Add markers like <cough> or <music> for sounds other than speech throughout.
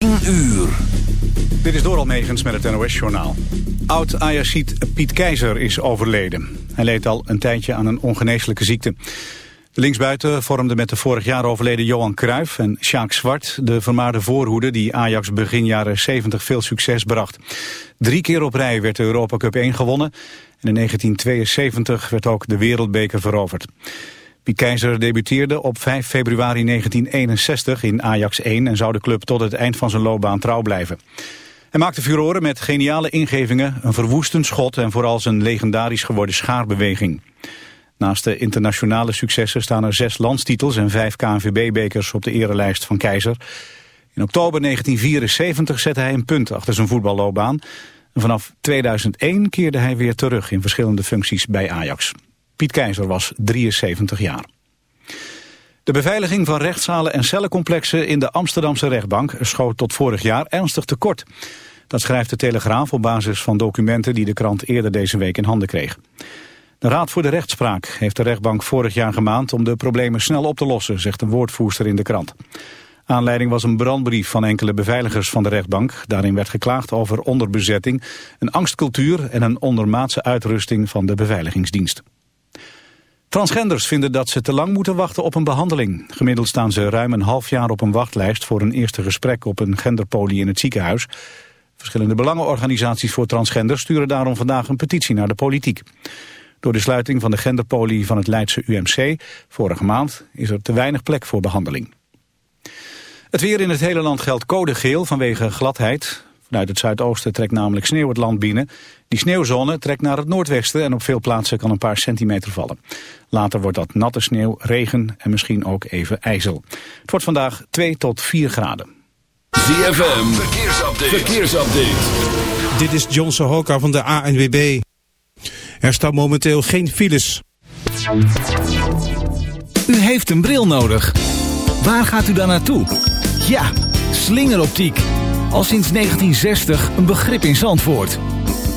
10 uur. Dit is Doral Megens met het NOS-journaal. Oud-Ayashid Piet Keizer is overleden. Hij leed al een tijdje aan een ongeneeslijke ziekte. Linksbuiten vormde met de vorig jaar overleden Johan Cruijff en Sjaak Zwart... de vermaarde voorhoede die Ajax begin jaren 70 veel succes bracht. Drie keer op rij werd de Europa Cup 1 gewonnen... en in 1972 werd ook de Wereldbeker veroverd. Piet Keizer debuteerde op 5 februari 1961 in Ajax 1 en zou de club tot het eind van zijn loopbaan trouw blijven. Hij maakte furoren met geniale ingevingen, een verwoestend schot en vooral zijn legendarisch geworden schaarbeweging. Naast de internationale successen staan er zes landstitels en vijf KNVB-bekers op de erelijst van Keizer. In oktober 1974 zette hij een punt achter zijn voetballoopbaan. Vanaf 2001 keerde hij weer terug in verschillende functies bij Ajax. Piet Keizer was 73 jaar. De beveiliging van rechtszalen en cellencomplexen in de Amsterdamse rechtbank schoot tot vorig jaar ernstig tekort. Dat schrijft de Telegraaf op basis van documenten die de krant eerder deze week in handen kreeg. De Raad voor de Rechtspraak heeft de rechtbank vorig jaar gemaand om de problemen snel op te lossen, zegt een woordvoerster in de krant. Aanleiding was een brandbrief van enkele beveiligers van de rechtbank. Daarin werd geklaagd over onderbezetting, een angstcultuur en een ondermaatse uitrusting van de beveiligingsdienst. Transgenders vinden dat ze te lang moeten wachten op een behandeling. Gemiddeld staan ze ruim een half jaar op een wachtlijst voor een eerste gesprek op een genderpolie in het ziekenhuis. Verschillende belangenorganisaties voor transgenders sturen daarom vandaag een petitie naar de politiek. Door de sluiting van de genderpolie van het Leidse UMC vorige maand is er te weinig plek voor behandeling. Het weer in het hele land geldt code geel vanwege gladheid. Vanuit het zuidoosten trekt namelijk sneeuw het land binnen. Die sneeuwzone trekt naar het noordwesten en op veel plaatsen kan een paar centimeter vallen. Later wordt dat natte sneeuw, regen en misschien ook even ijzel. Het wordt vandaag 2 tot 4 graden. ZFM, verkeersupdate. verkeersupdate. Dit is John Sohoka van de ANWB. Er staan momenteel geen files. U heeft een bril nodig. Waar gaat u dan naartoe? Ja, slingeroptiek. Al sinds 1960 een begrip in Zandvoort.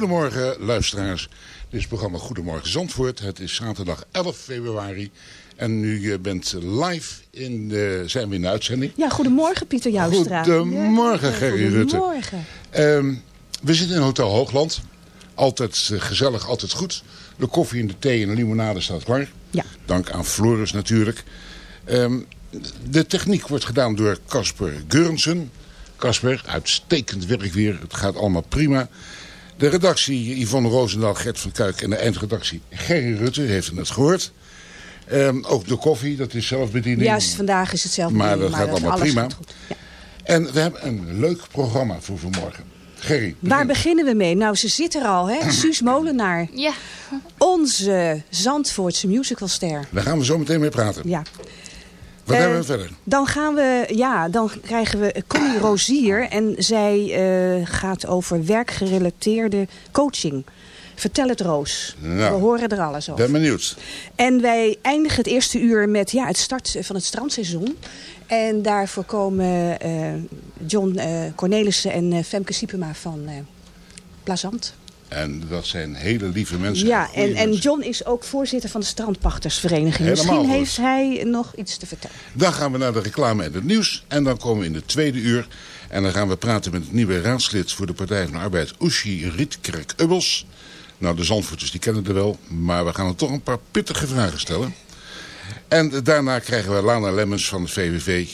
Goedemorgen luisteraars. Dit is het programma Goedemorgen Zandvoort. Het is zaterdag 11 februari. En nu eh, bent live in de, zijn we in de uitzending. Ja, goedemorgen Pieter Joustra. Goedemorgen Gerry Rutte. Goedemorgen. Ehm, we zitten in Hotel Hoogland. Altijd eh, gezellig, altijd goed. De koffie en de thee en de limonade staat klaar. Ja. Dank aan Floris natuurlijk. Ehm, de techniek wordt gedaan door Casper Geurensen. Casper, uitstekend werk weer. Het gaat allemaal prima. De redactie Yvonne Roosendaal, Gert van Kuik en de eindredactie Gerry Rutte, heeft het net gehoord. Ehm, ook de koffie, dat is zelfbediening. Juist, vandaag is het zelf Maar dat gaat allemaal alles prima. gaat goed. Ja. En we hebben een leuk programma voor vanmorgen. Gerry, Waar begin. beginnen we mee? Nou, ze zit er al, hè? <clears throat> Suus Molenaar. Ja. Onze Zandvoortse musicalster. daar gaan we zo meteen mee praten. Ja. Wat Eh, hebben we verder? Dan gaan we, ja, dan krijgen we Connie Rozier. En zij eh, gaat over werkgerelateerde coaching. Vertel het Roos. Nou, we horen er alles over. Ben benieuwd. En wij eindigen het eerste uur met ja, het start van het strandseizoen. En daarvoor komen eh, John eh, Cornelissen en Femke Siepema van Plazant. En dat zijn hele lieve mensen. Ja, en, en. John is ook voorzitter van de strandpachtersvereniging. Helemaal Misschien heeft hij nog iets te vertellen. Dan gaan we naar de reclame en het nieuws. En dan komen we in de tweede uur. En dan gaan we praten met het nieuwe raadslid voor de Partij van de Arbeid, Oeshi Rietkerk-Ubbels. Nou, de Zandvoorters die kennen het wel. Maar we gaan er toch een paar pittige vragen stellen. En daarna krijgen we Lana Lemmens van de VVV.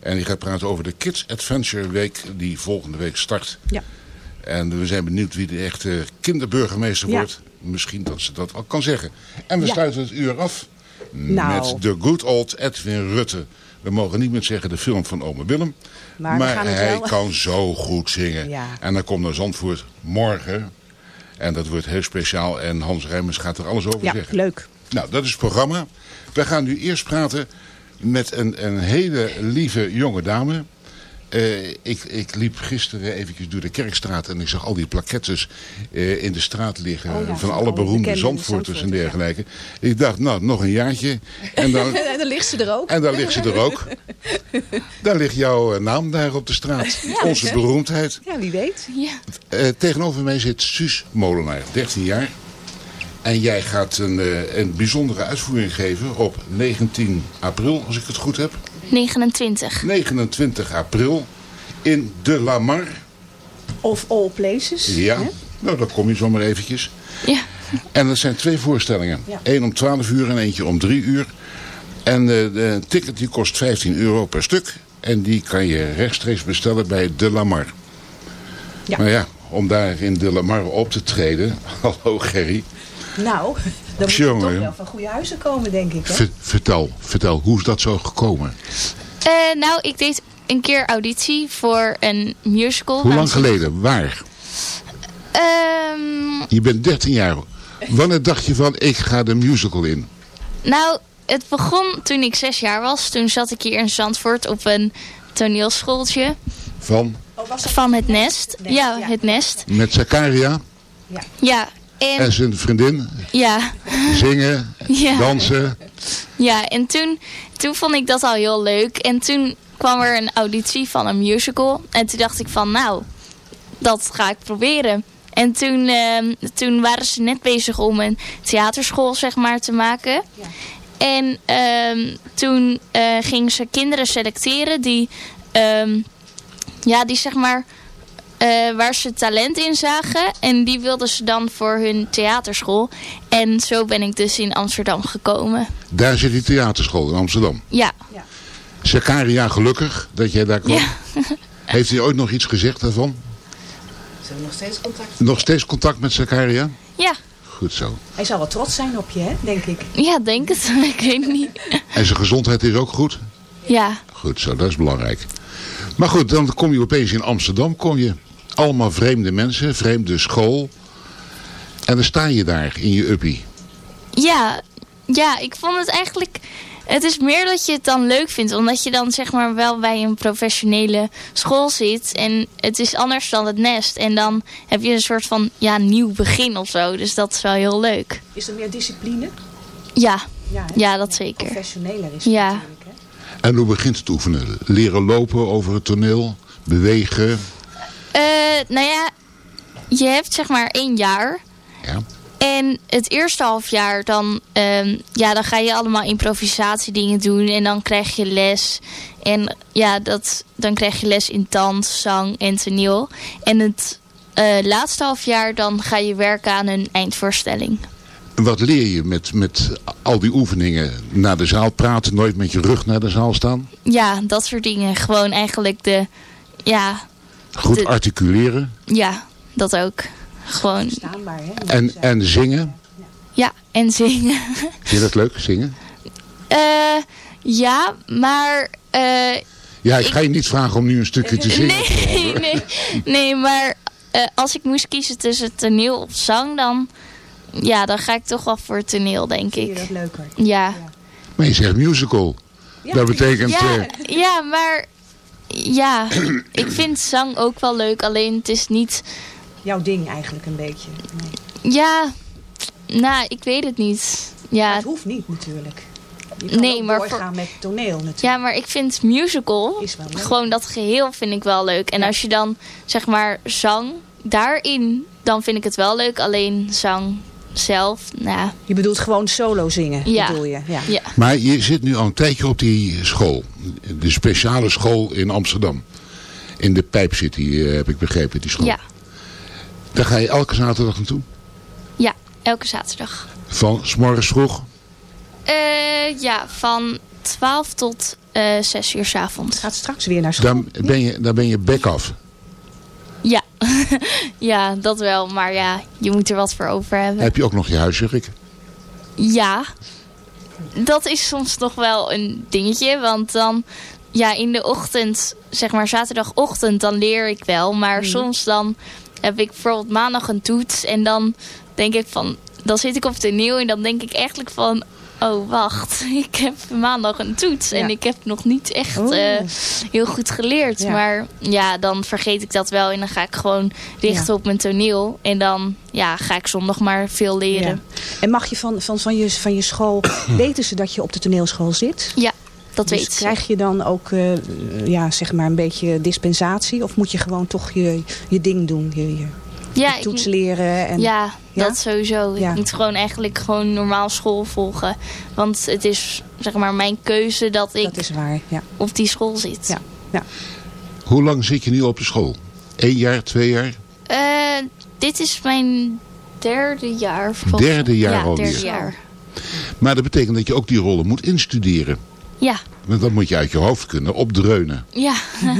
En die gaat praten over de Kids Adventure Week die volgende week start. Ja. En we zijn benieuwd wie de echte kinderburgemeester Ja. wordt. Misschien dat ze dat al kan zeggen. En we Ja. sluiten het uur af Nou. met de good old Edwin Rutte. We mogen niet meer zeggen de film van Ome Willem. Maar hij wel- kan zo goed zingen. Ja. En dan komt naar Zandvoort morgen. En dat wordt heel speciaal. En Hans Rijmers gaat er alles over Ja, zeggen. leuk. Nou, dat is het programma. We gaan nu eerst praten met een, een hele lieve jonge dame. Eh, ik, ik liep gisteren eventjes door de Kerkstraat en ik zag al die plaquettes eh, in de straat liggen. Oh ja, van alle beroemde Zandvoorters en dergelijke. Ik dacht, nou, nog een jaartje. En dan, <laughs> En dan ligt ze er ook. en daar ligt ze er ook. <laughs> Daar ligt jouw eh, naam daar op de straat. Onze beroemdheid. Ja, wie weet. Ja. Tegenover mij zit Suus Molenaar, 13 jaar. En jij gaat een, een bijzondere uitvoering geven op 19 april, als ik het goed heb. 29. 29 april in De La Mar. Of all places. Ja, hè? nou dan kom je zomaar eventjes. Ja. En dat zijn twee voorstellingen. Ja. Eén om 12 uur en eentje om 3 uur. En eh, de ticket die kost 15 euro per stuk. En die kan je rechtstreeks bestellen bij De La Mar. Ja. Maar ja, om daar in de Lamar op te treden. <laughs> Hallo Gerry. Nou, dan moet je Jongen. toch wel van goede huizen komen, denk ik. Hè? Ver- vertel, vertel, hoe is dat zo gekomen? Eh, nou, ik deed een keer auditie voor een musical. Hoe lang geleden? Waar? Ehm, Je bent 13 jaar. Wanneer dacht je van, ik ga de musical in? nou, het begon toen ik zes jaar was. Toen zat ik hier in Zandvoort op een toneelschooltje Van, van het Nest. Ja, het Nest. met Zakaria Ja, en, en zijn vriendin. ja, Zingen, <laughs> Ja. dansen. ja, en toen, toen vond ik dat al heel leuk. En toen kwam er een auditie van een musical. En toen dacht ik van, nou, dat ga ik proberen. En toen, ehm, toen waren ze net bezig om een theaterschool zeg maar, te maken. En ehm, toen eh, gingen ze kinderen selecteren die, ehm, ja, die zeg maar, eh, waar ze talent in zagen. En die wilden ze dan voor hun theaterschool. En zo ben ik dus in Amsterdam gekomen. Daar zit die theaterschool in Amsterdam. Ja, Zakaria gelukkig dat jij daar kwam. Ja. <laughs> Heeft hij ooit nog iets gezegd daarvan? Ze hebben nog steeds contact. Nog steeds contact met Zakaria? ja, Goed zo. Hij zal wel trots zijn op je, hè, denk ik. ja, denk het. <laughs> ik weet niet. En zijn gezondheid is ook goed? Ja, Goed zo, dat is belangrijk. Maar goed, dan kom je opeens in Amsterdam. Kom je allemaal vreemde mensen, vreemde school. En dan sta je daar in je uppie. Ja, ja, ik vond het eigenlijk... Het is meer dat je het dan leuk vindt. Omdat je dan zeg maar wel bij een professionele school zit. En het is anders dan het nest. En dan heb je een soort van ja, nieuw begin of zo. Dus dat is wel heel leuk. Is er meer discipline? Ja, Ja, dat zeker. Professioneler is het Ja. natuurlijk, hè? En hoe begint het oefenen? Leren lopen over het toneel, bewegen. Eh, nou ja, je hebt zeg maar één jaar. Ja. En het eerste half jaar, dan, ehm, ja, dan ga je allemaal improvisatiedingen doen. En dan krijg je les. En ja, dat, dan krijg je les in dans, zang en toneel. En het eh, laatste half jaar, dan ga je werken aan een eindvoorstelling. En wat leer je met, met al die oefeningen? Naar de zaal praten, nooit met je rug naar de zaal staan. Ja, dat soort dingen. Gewoon eigenlijk de, ja, Goed De- articuleren. ja, dat ook. Gewoon, Staanbaar, hè? En, en zingen. ja, en zingen. <laughs> Vind je dat leuk, zingen? Eh, ja, maar... eh, Ja, ik ga je niet vragen om nu een stukje te zingen. Nee, <laughs> nee, nee maar eh, als ik moest kiezen tussen toneel of zang, dan, ja, dan ga ik toch wel voor toneel, denk Vind je ik. dat leuker? Ja, Maar je zegt musical. Ja. Dat betekent... ja, eh, ja maar ja, ik vind zang ook wel leuk, alleen het is niet, Jouw ding eigenlijk een beetje. Nee. ja, nou, ik weet het niet. Maar Ja, het hoeft niet natuurlijk. Je kan Nee, maar doorgaan met toneel natuurlijk. ja, maar ik vind musical, Is wel leuk. gewoon dat geheel vind ik wel leuk. En Ja. als je dan, zeg maar, zang daarin, dan vind ik het wel leuk. Alleen zang zelf, nou, Je bedoelt gewoon solo zingen, Ja. bedoel je? Ja. ja. Maar je zit nu al een tijdje op die school. De speciale school in Amsterdam. In de Pijp City, eh, heb ik begrepen, die school. Ja, Daar ga je elke zaterdag naartoe. ja, elke zaterdag. Van s morgens vroeg. Eh, ja, van 12 tot eh 6 uur s avonds. Gaat straks weer naar school. Dan ben je, dan ben je bek af. Ja. <laughs> ja, dat wel. Maar ja, je moet er wat voor over hebben. Heb je ook nog je huiswerk? Ja. Dat is soms nog wel een dingetje. Want dan, ja, in de ochtend, zeg maar zaterdagochtend, dan leer ik wel. Maar soms dan heb ik bijvoorbeeld maandag een toets. En dan denk ik van, dan zit ik op toneel en dan denk ik eigenlijk van... Oh, wacht. <laughs> Ik heb maandag een toets. Ja. En ik heb nog niet echt Oh. eh, heel goed geleerd. Ja. Maar ja, dan vergeet ik dat wel. En dan ga ik gewoon richten Ja. op mijn toneel. En dan ja, ga ik zondag maar veel leren. Ja. En mag je van, van, van, je, van je school, <coughs> weten ze dat je op de toneelschool zit? Ja, dat dus weet ze. krijg je dan ook eh, ja, zeg maar een beetje dispensatie? Of moet je gewoon toch je, je ding doen? Je, je ja, ik- toets leren? En, ja, Ja? dat sowieso. Ja. Ik moet gewoon eigenlijk gewoon normaal school volgen. Want het is zeg maar mijn keuze dat ik Dat is waar, ja. op die school zit. Ja. ja. Hoe lang zit je nu op de school? Eén jaar, twee jaar? Eh, dit is mijn derde jaar. volgens- Derde jaar ja, alweer. derde jaar. Maar dat betekent dat je ook die rollen moet instuderen. Ja, Want dat moet je uit je hoofd kunnen opdreunen. ja. <laughs>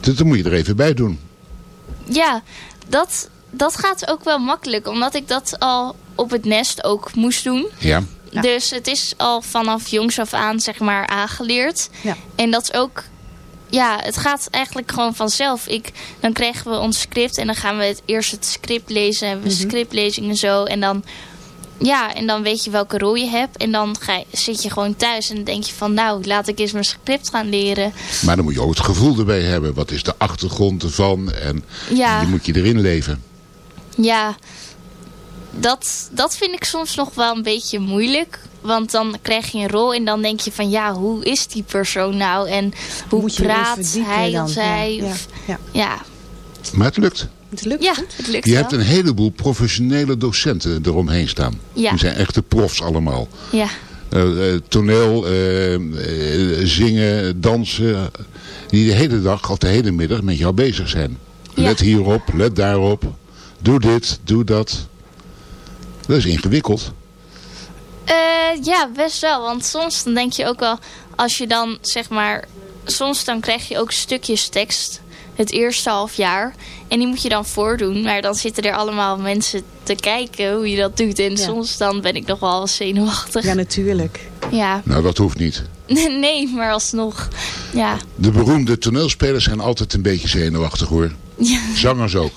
Dus dat moet je er even bij doen. Ja, dat, dat gaat ook wel makkelijk. Omdat ik dat al op het nest ook moest doen. Ja. Dus het is al vanaf jongs af aan zeg maar aangeleerd. Ja. En dat is ook... Ja, het gaat eigenlijk gewoon vanzelf. Ik, dan krijgen we ons script en dan gaan we het eerst het script lezen. Hebben we scriptlezing en zo. En dan, ja, en dan weet je welke rol je hebt. En dan ga je, zit je gewoon thuis en dan denk je van... Nou, laat ik eens mijn script gaan leren. Maar dan moet je ook het gevoel erbij hebben. Wat is de achtergrond ervan? En Ja. die moet je erin leven. Ja, dat, dat vind ik soms nog wel een beetje moeilijk. Want dan krijg je een rol en dan denk je van ja, hoe is die persoon nou? En hoe praat hij dan, of zij? ja, Of, ja. ja. Maar het lukt. Het lukt Ja, goed. het lukt Je wel. hebt een heleboel professionele docenten eromheen staan. Ja. Die zijn echte profs allemaal. Ja, Eh, eh, toneel, eh, zingen, dansen. Die de hele dag of de hele middag met jou bezig zijn. Ja. Let hierop, let daarop. Doe dit, doe dat. Dat is ingewikkeld. Eh, ja, best wel. Want soms dan denk je ook wel, als je dan zeg maar, soms dan krijg je ook stukjes tekst het eerste half jaar. En die moet je dan voordoen. Maar dan zitten er allemaal mensen te kijken hoe je dat doet. En Ja. soms dan ben ik nog wel zenuwachtig. Ja, natuurlijk. Ja, Nou, dat hoeft niet. <laughs> nee, maar alsnog. Ja, De beroemde toneelspelers zijn altijd een beetje zenuwachtig hoor. ja, Zangers ook.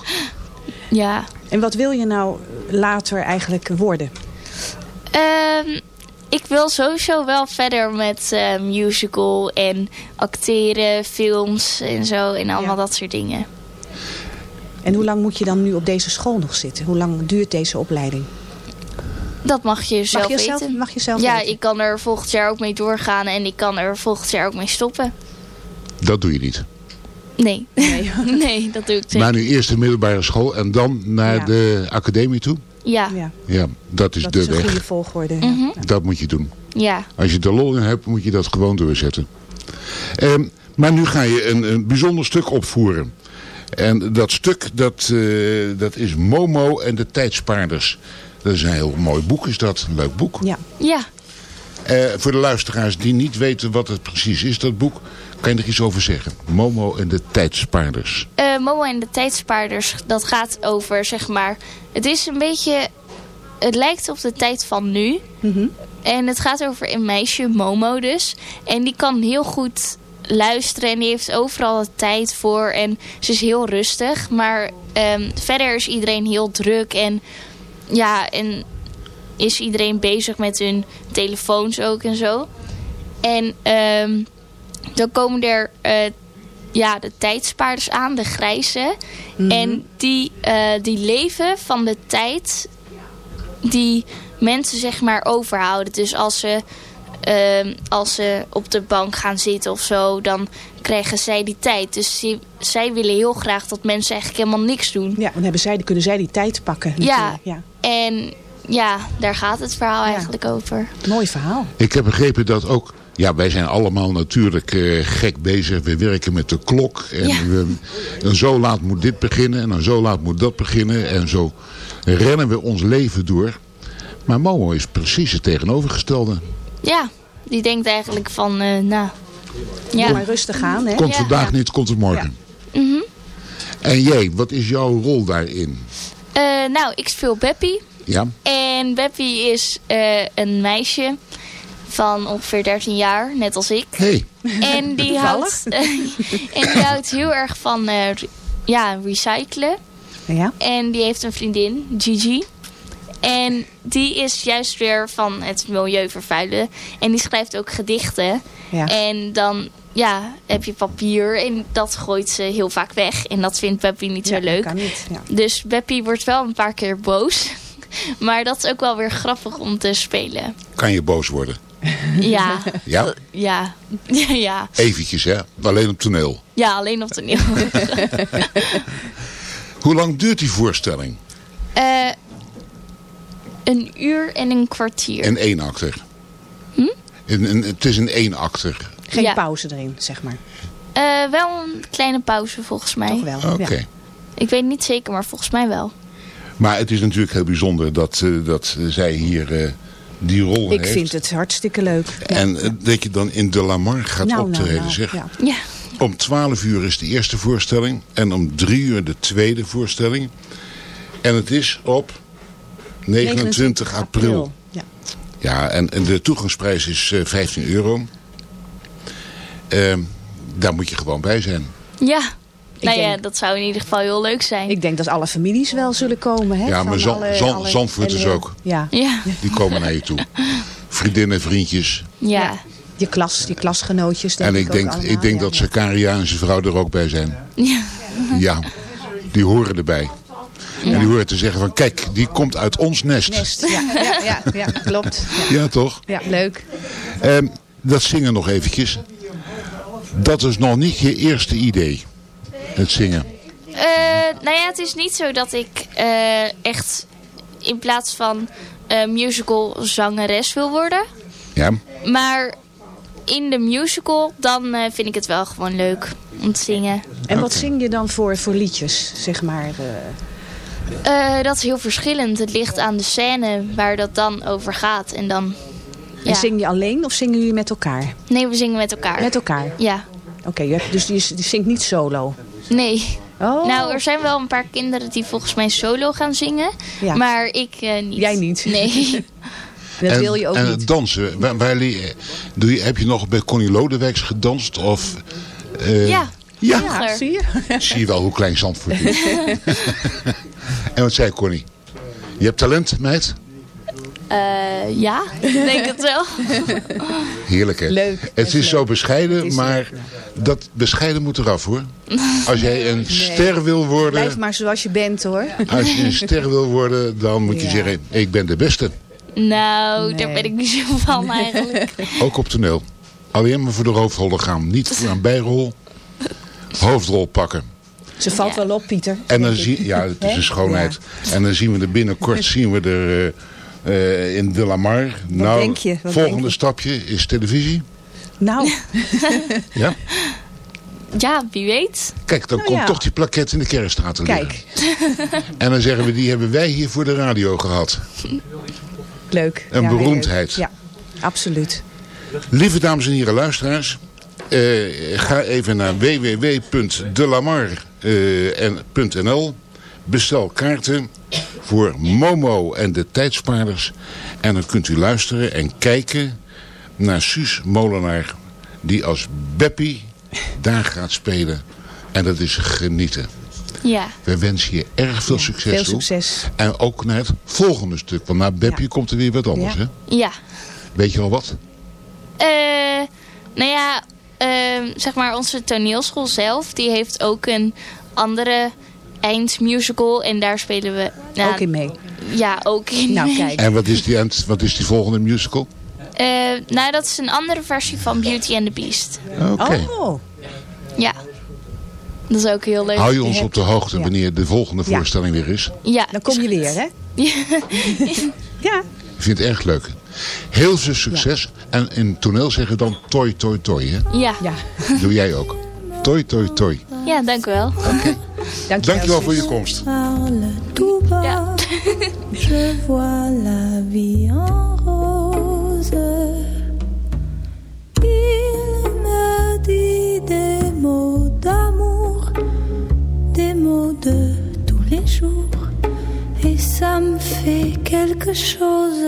ja. En wat wil je nou later eigenlijk worden? Ehm, ik wil sowieso wel verder met eh, musical en acteren, films en zo. En allemaal Ja. dat soort dingen. En hoe lang moet je dan nu op deze school nog zitten? Hoe lang duurt deze opleiding? Dat mag je zelf mag je weten. zelf, mag je zelf ja, weten? ik kan er volgend jaar ook mee doorgaan en ik kan er volgend jaar ook mee stoppen. Dat doe je niet. Nee, Nee. <laughs> nee dat doe ik zeker. Maar nu eerst de middelbare school en dan naar Ja. de academie toe. Ja, Ja, Ja, dat is dat de is een weg. goede volgorde. ja. Mhm. Dat moet je doen. ja, Als je er lol in hebt, moet je dat gewoon doorzetten. Ehm, maar nu ga je een, een bijzonder stuk opvoeren. En dat stuk, dat, eh, dat is Momo en de Tijdspaarders. Dat is een heel mooi boek, is dat. Een leuk boek. Ja. ja. Eh, voor de luisteraars die niet weten wat het precies is, dat boek. Kan je er iets over zeggen? Momo en de Tijdspaarders. Eh, Momo en de tijdspaarders, dat gaat over, zeg maar... Het is een beetje... Het lijkt op de tijd van nu. Mhm. En het gaat over een meisje, Momo dus. En die kan heel goed luisteren en die heeft overal de tijd voor. En ze is heel rustig. Maar ehm, verder is iedereen heel druk. En ja, en is iedereen bezig met hun telefoons ook en zo. En ehm, dan komen er eh, ja, de tijdspaarders aan, de grijze. En die, eh, die leven van de tijd die mensen zeg maar overhouden. Dus als ze, ehm, als ze op de bank gaan zitten of zo, dan krijgen zij die tijd. Dus zij willen heel graag dat mensen eigenlijk helemaal niks doen. Ja, dan hebben zij, dan kunnen zij die tijd pakken. Ja, ja. en ja, daar gaat het verhaal Ja. eigenlijk over. Mooi verhaal. Ik heb begrepen dat ook... Ja, wij zijn allemaal natuurlijk eh, gek bezig. We werken met de klok. En, Ja. we, en zo laat moet dit beginnen. En dan zo laat moet dat beginnen. En zo rennen we ons leven door. Maar Momo is precies het tegenovergestelde. Ja, die denkt eigenlijk van, eh, nou, ja. Maar rustig aan, hè? Komt Ja. vandaag niet, komt het morgen. Mhm. En jij, wat is jouw rol daarin? Eh, nou, ik speel Beppie. Ja? En Beppie is eh, een meisje van ongeveer 13 jaar, net als ik. Hey, En die, <laughs> houdt, <laughs> en die houdt heel erg van eh, ja, recyclen. Ja. En die heeft een vriendin, Gigi. En die is juist weer van het milieu vervuilen. En die schrijft ook gedichten. Ja. En dan ja, heb je papier en dat gooit ze heel vaak weg. En dat vindt Beppie niet zo Ja, leuk. Kan niet. Ja. Dus Beppie wordt wel een paar keer boos. <laughs> Maar dat is ook wel weer grappig om te spelen. kan je boos worden? Ja. Ja? Ja. Ja, <laughs> ja. Eventjes, hè? Alleen op toneel. ja alleen op toneel. <laughs> Hoe lang duurt die voorstelling? Eh, een uur en een kwartier. Een eenakter. Hm? Een, een, het is een eenakter. Geen Ja. pauze erin, zeg maar. Eh, wel een kleine pauze volgens mij. Toch wel. Oké. Ja. Ik weet niet zeker, maar volgens mij wel. Maar het is natuurlijk heel bijzonder dat, eh, dat zij hier eh, die rol Ik heeft. vind het hartstikke leuk. En eh, dat je dan in De La Mar gaat Nou, nou, optreden, nou, zeg. ja. Ja. Om 12 uur is de eerste voorstelling. En om 3 uur de tweede voorstelling. En het is op 29 april. Ja. Ja, en, en de toegangsprijs is eh, 15 euro. Ehm, daar moet je gewoon bij zijn. Ja. Nou ja, denk- dat zou in ieder geval heel leuk zijn. Ik denk dat alle families wel zullen komen. Hè, Ja, van maar Zan- alle- Zan- alle- Zandvoorters en, eh, ook. Ja. Ja. Die komen naar je toe. <laughs> Vriendinnen, vriendjes. Ja. Je klas, je klasgenootjes. Denk en ik denk, allemaal, ik denk ja. dat Zakaria en zijn vrouw er ook bij zijn. <laughs> Ja. Ja, die horen erbij. En die horen te zeggen van, kijk, die komt uit ons nest. Nest, ja, ja, ja, ja, klopt. Ja, toch? Ja, leuk. Ehm, dat zingen nog eventjes. Dat is nog niet je eerste idee. Het zingen. Eh, nou ja, het is niet zo dat ik eh, echt in plaats van eh, musical zangeres wil worden. Ja. Maar in de musical, dan eh, vind ik het wel gewoon leuk om te zingen. En wat zing je dan voor, voor liedjes, zeg maar? eh? Eh, dat is heel verschillend. Het ligt aan de scène waar dat dan over gaat. En dan... En zing je alleen of zingen jullie met elkaar? Nee, we zingen met elkaar. Met elkaar? Ja. Oké, dus je, je zingt niet solo? Nee. Oh. Nou, er zijn wel een paar kinderen die volgens mij solo gaan zingen. Ja. Maar ik eh, niet. Jij niet? Nee. <laughs> Dat en, wil je ook en niet. het dansen. Waar, waar leer- doe je, heb je nog bij Connie Lodewijks gedanst? Of, eh, ja. Ja. vroeger. zie je? <laughs> Zie je wel hoe klein Zandvoort is. <laughs> en wat zei Connie? Je hebt talent, meid? Eh, ja, <laughs> ik denk het wel. Heerlijk, hè? Leuk, Het is is zo bescheiden, Is maar dat bescheiden moet eraf, hoor. <laughs> Als jij een ster wil worden... Blijf maar zoals je bent hoor. Als je een ster wil worden, dan moet je Ja. zeggen, ik ben de beste. Nou, daar ben ik niet zo van eigenlijk. <laughs> Ook op toneel. Alleen maar voor de hoofdrollen gaan. Niet voor een bijrol. Hoofdrol pakken. Ze valt wel op, Pieter. En dan zie ja, het is een schoonheid. En dan zien we er binnenkort zien we er eh, in De La Mar. nou, denk je? Wat volgende denk je? stapje is televisie. Nou, <laughs> Ja. Ja, wie weet. Kijk, dan Nou komt ja. toch die plakket in de kerststraat te liggen. kijk. <laughs> En dan zeggen we, die hebben wij hier voor de radio gehad. Leuk. Een Ja, beroemdheid. leuk. Ja, absoluut. Lieve dames en heren luisteraars. eh, ga even naar www.delamar.nl Bestel kaarten voor Momo en de tijdspaarders. En dan kunt u luisteren en kijken naar Suus Molenaar. Die als Beppie daar gaat spelen. En dat is genieten. Ja. We wensen je erg veel succes Veel toe. succes. En ook naar het volgende stuk. Want na Beppie Ja. komt er weer wat anders. Ja. Hè? Ja. Weet je al wat? Eh, nou ja, ehm, zeg maar onze toneelschool zelf, die heeft ook een andere eindmusical. En daar spelen we... nou, Ook in mee. Ja, ook in Nou, mee. kijk. En wat is die, eind- wat is die volgende musical? Eh, nou, dat is een andere versie van Beauty and the Beast. Oké. Oh, Ja. Dat is ook heel leuk. Hou je ons op de hoogte ja. wanneer de volgende Ja. voorstelling weer is? Ja. dan kom je weer, hè? <laughs> Ja. Ik vind het erg leuk. Heel veel succes. En in toneel zeggen dan toi toi toi. Hè? Ja. Ja. Doe jij ook. Toi toi toi. Ja, dank u wel. Dankjewel. <laughs> Dankjewel voor je Suus. komst. parle tout bas. Ja. <laughs> Je vois la vie en rose. Il me dit des mots d'amour, des mots de tous les jours. Et ça me fait quelque chose.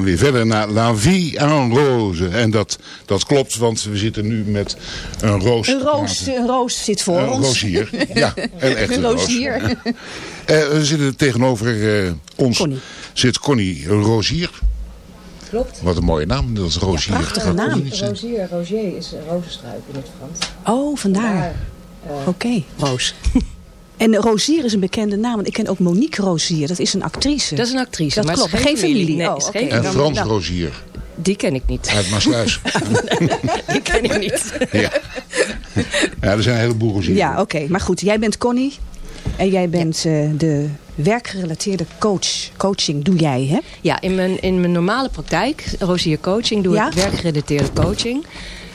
Gaan weer verder naar La Vie en Rose. En dat, dat klopt, want we zitten nu met een roos. Een roos, een roos zit voor Een ons. rozier, ja, <laughs> een echte Een roos. rozier. Eh, we zitten tegenover eh, ons Connie. zit Connie Rozier. Klopt. Wat een mooie naam, dat is Rozier. prachtige naam. Rosier, Rozier is een rozenstruik in het Frans. Oh, vandaar. Vandaar, Oké, Roos. En Rozier is een bekende naam, want ik ken ook Monique Rozier. Dat is een actrice. Dat is een actrice, Dat maar klopt. Geen familie. Nee, Oh, En Frans dan- Rozier Die ken ik niet. uit Maasluis. <laughs> Die ken ik niet. ja. ja, er zijn een heleboel Rozieren. Ja, oké. Maar goed, jij bent Connie. En jij bent eh, de werkgerelateerde coach. Coaching doe jij, hè? Ja, in mijn, in mijn normale praktijk, Rozier Coaching, doe Ja? ik werkgerelateerde coaching.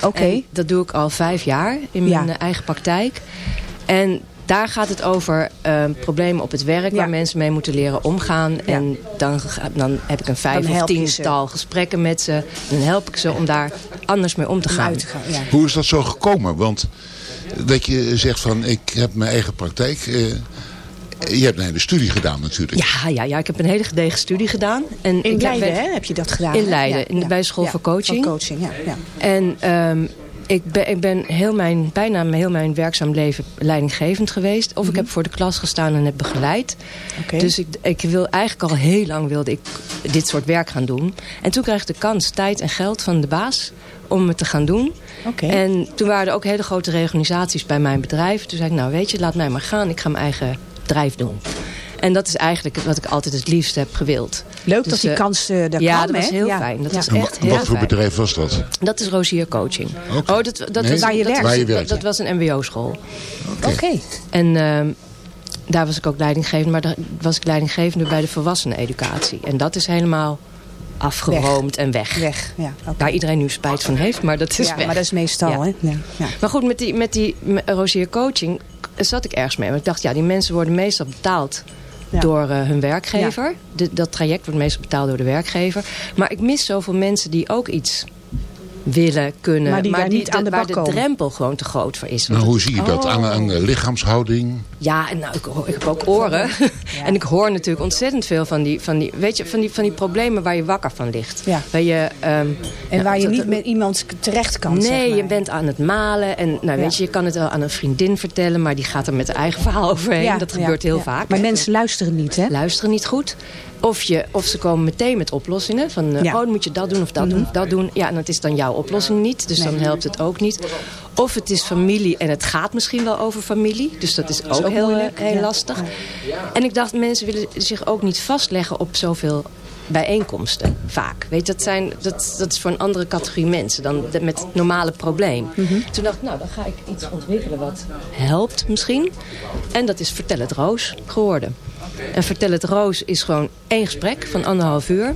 Oké. Dat doe ik al vijf jaar in mijn Ja. eh, eigen praktijk. En daar gaat het over eh, problemen op het werk Ja. waar mensen mee moeten leren omgaan. En dan, dan heb ik een vijf Dan of tiental gesprekken met ze. En dan help ik ze om daar anders mee om te gaan. uit te gaan, ja. Hoe is dat zo gekomen? Want dat je zegt van ik heb mijn eigen praktijk. eh, je hebt een hele studie gedaan natuurlijk. Ja, ja, ja, ik heb een hele gedegen studie gedaan. En In ik Leiden, heb, hè, heb je dat gedaan? In? Leiden, Ja, in de- ja. bij de school Ja, voor coaching. Voor coaching, ja. ja. En ehm, ik ben, ik ben heel mijn, bijna heel mijn werkzaam leven leidinggevend geweest. Of ik heb voor de klas gestaan en heb begeleid. Mhm. Oké. Dus ik, ik wil eigenlijk al heel lang wilde ik dit soort werk gaan doen. En toen kreeg ik de kans, tijd en geld van de baas om het te gaan doen. En toen waren er ook hele grote reorganisaties bij mijn bedrijf. Toen zei ik, nou weet je, laat mij maar gaan. Ik ga mijn eigen bedrijf doen. En dat is eigenlijk wat ik altijd het liefst heb gewild. Leuk Dus, dat die eh, kans eh daar ja, kwam, dat was heel Ja. fijn. Dat Ja. was En wa- echt heel wat voor fijn. bedrijf was dat? Dat is Rozier Coaching. Oh, dat, dat, Nee. was, Waar je dat, werkt. Je dat- werkt, dat ja. was een mbo-school. Oké. En ehm, daar was ik ook leidinggevende. Maar daar was ik leidinggevende bij de volwasseneneducatie. En dat is helemaal afgeroomd en weg. Weg, ja. oké. Waar iedereen nu spijt van heeft, maar dat is ja, weg. maar dat is meestal, Ja. hè? Ja. Ja. Maar goed, met die, met die Rozier Coaching zat ik ergens mee. Want ik dacht, ja, die mensen worden meestal betaald Ja. door eh, hun werkgever. De- dat traject wordt meestal betaald door de werkgever. Maar ik mis zoveel mensen die ook iets willen, kunnen. Maar die daar niet de- aan de waar de drempel gewoon te groot voor is. Nou, hoe zie je dat? Oh. Aan, aan de lichaamshouding? Ja, en nou, ik, ik heb ook oren. <laughs> En ik hoor natuurlijk ontzettend veel van die, van die, weet je, van die, van die problemen waar je wakker van ligt. Ja. Waar je, ehm, En ja, waar je niet met iemand terecht kan, zeg Nee, maar. je bent aan het malen. En nou, weet je, je kan het wel aan een vriendin vertellen... maar die gaat er met haar eigen verhaal overheen. Ja, dat gebeurt heel vaak. Maar mensen luisteren niet, hè? luisteren niet goed. Of, je, of ze komen meteen met oplossingen. Van, eh. Mhm. oh, dan moet je dat doen of dat doen of dat doen. Ja, en dat is dan jouw oplossing niet. Dus Nee. dan helpt het ook niet. Of het is familie en het gaat misschien wel over familie. Dus dat is ook, ook heel, moeilijk, eh, heel ja. lastig. En ik dacht, mensen willen zich ook niet vastleggen op zoveel bijeenkomsten, vaak. Weet dat, zijn, dat, dat is voor een andere categorie mensen dan de- met het normale probleem. Toen dacht ik, nou, dan ga ik iets ontwikkelen wat helpt misschien. En dat is Vertel het Roos geworden. En Vertel het Roos is gewoon één gesprek van anderhalf uur.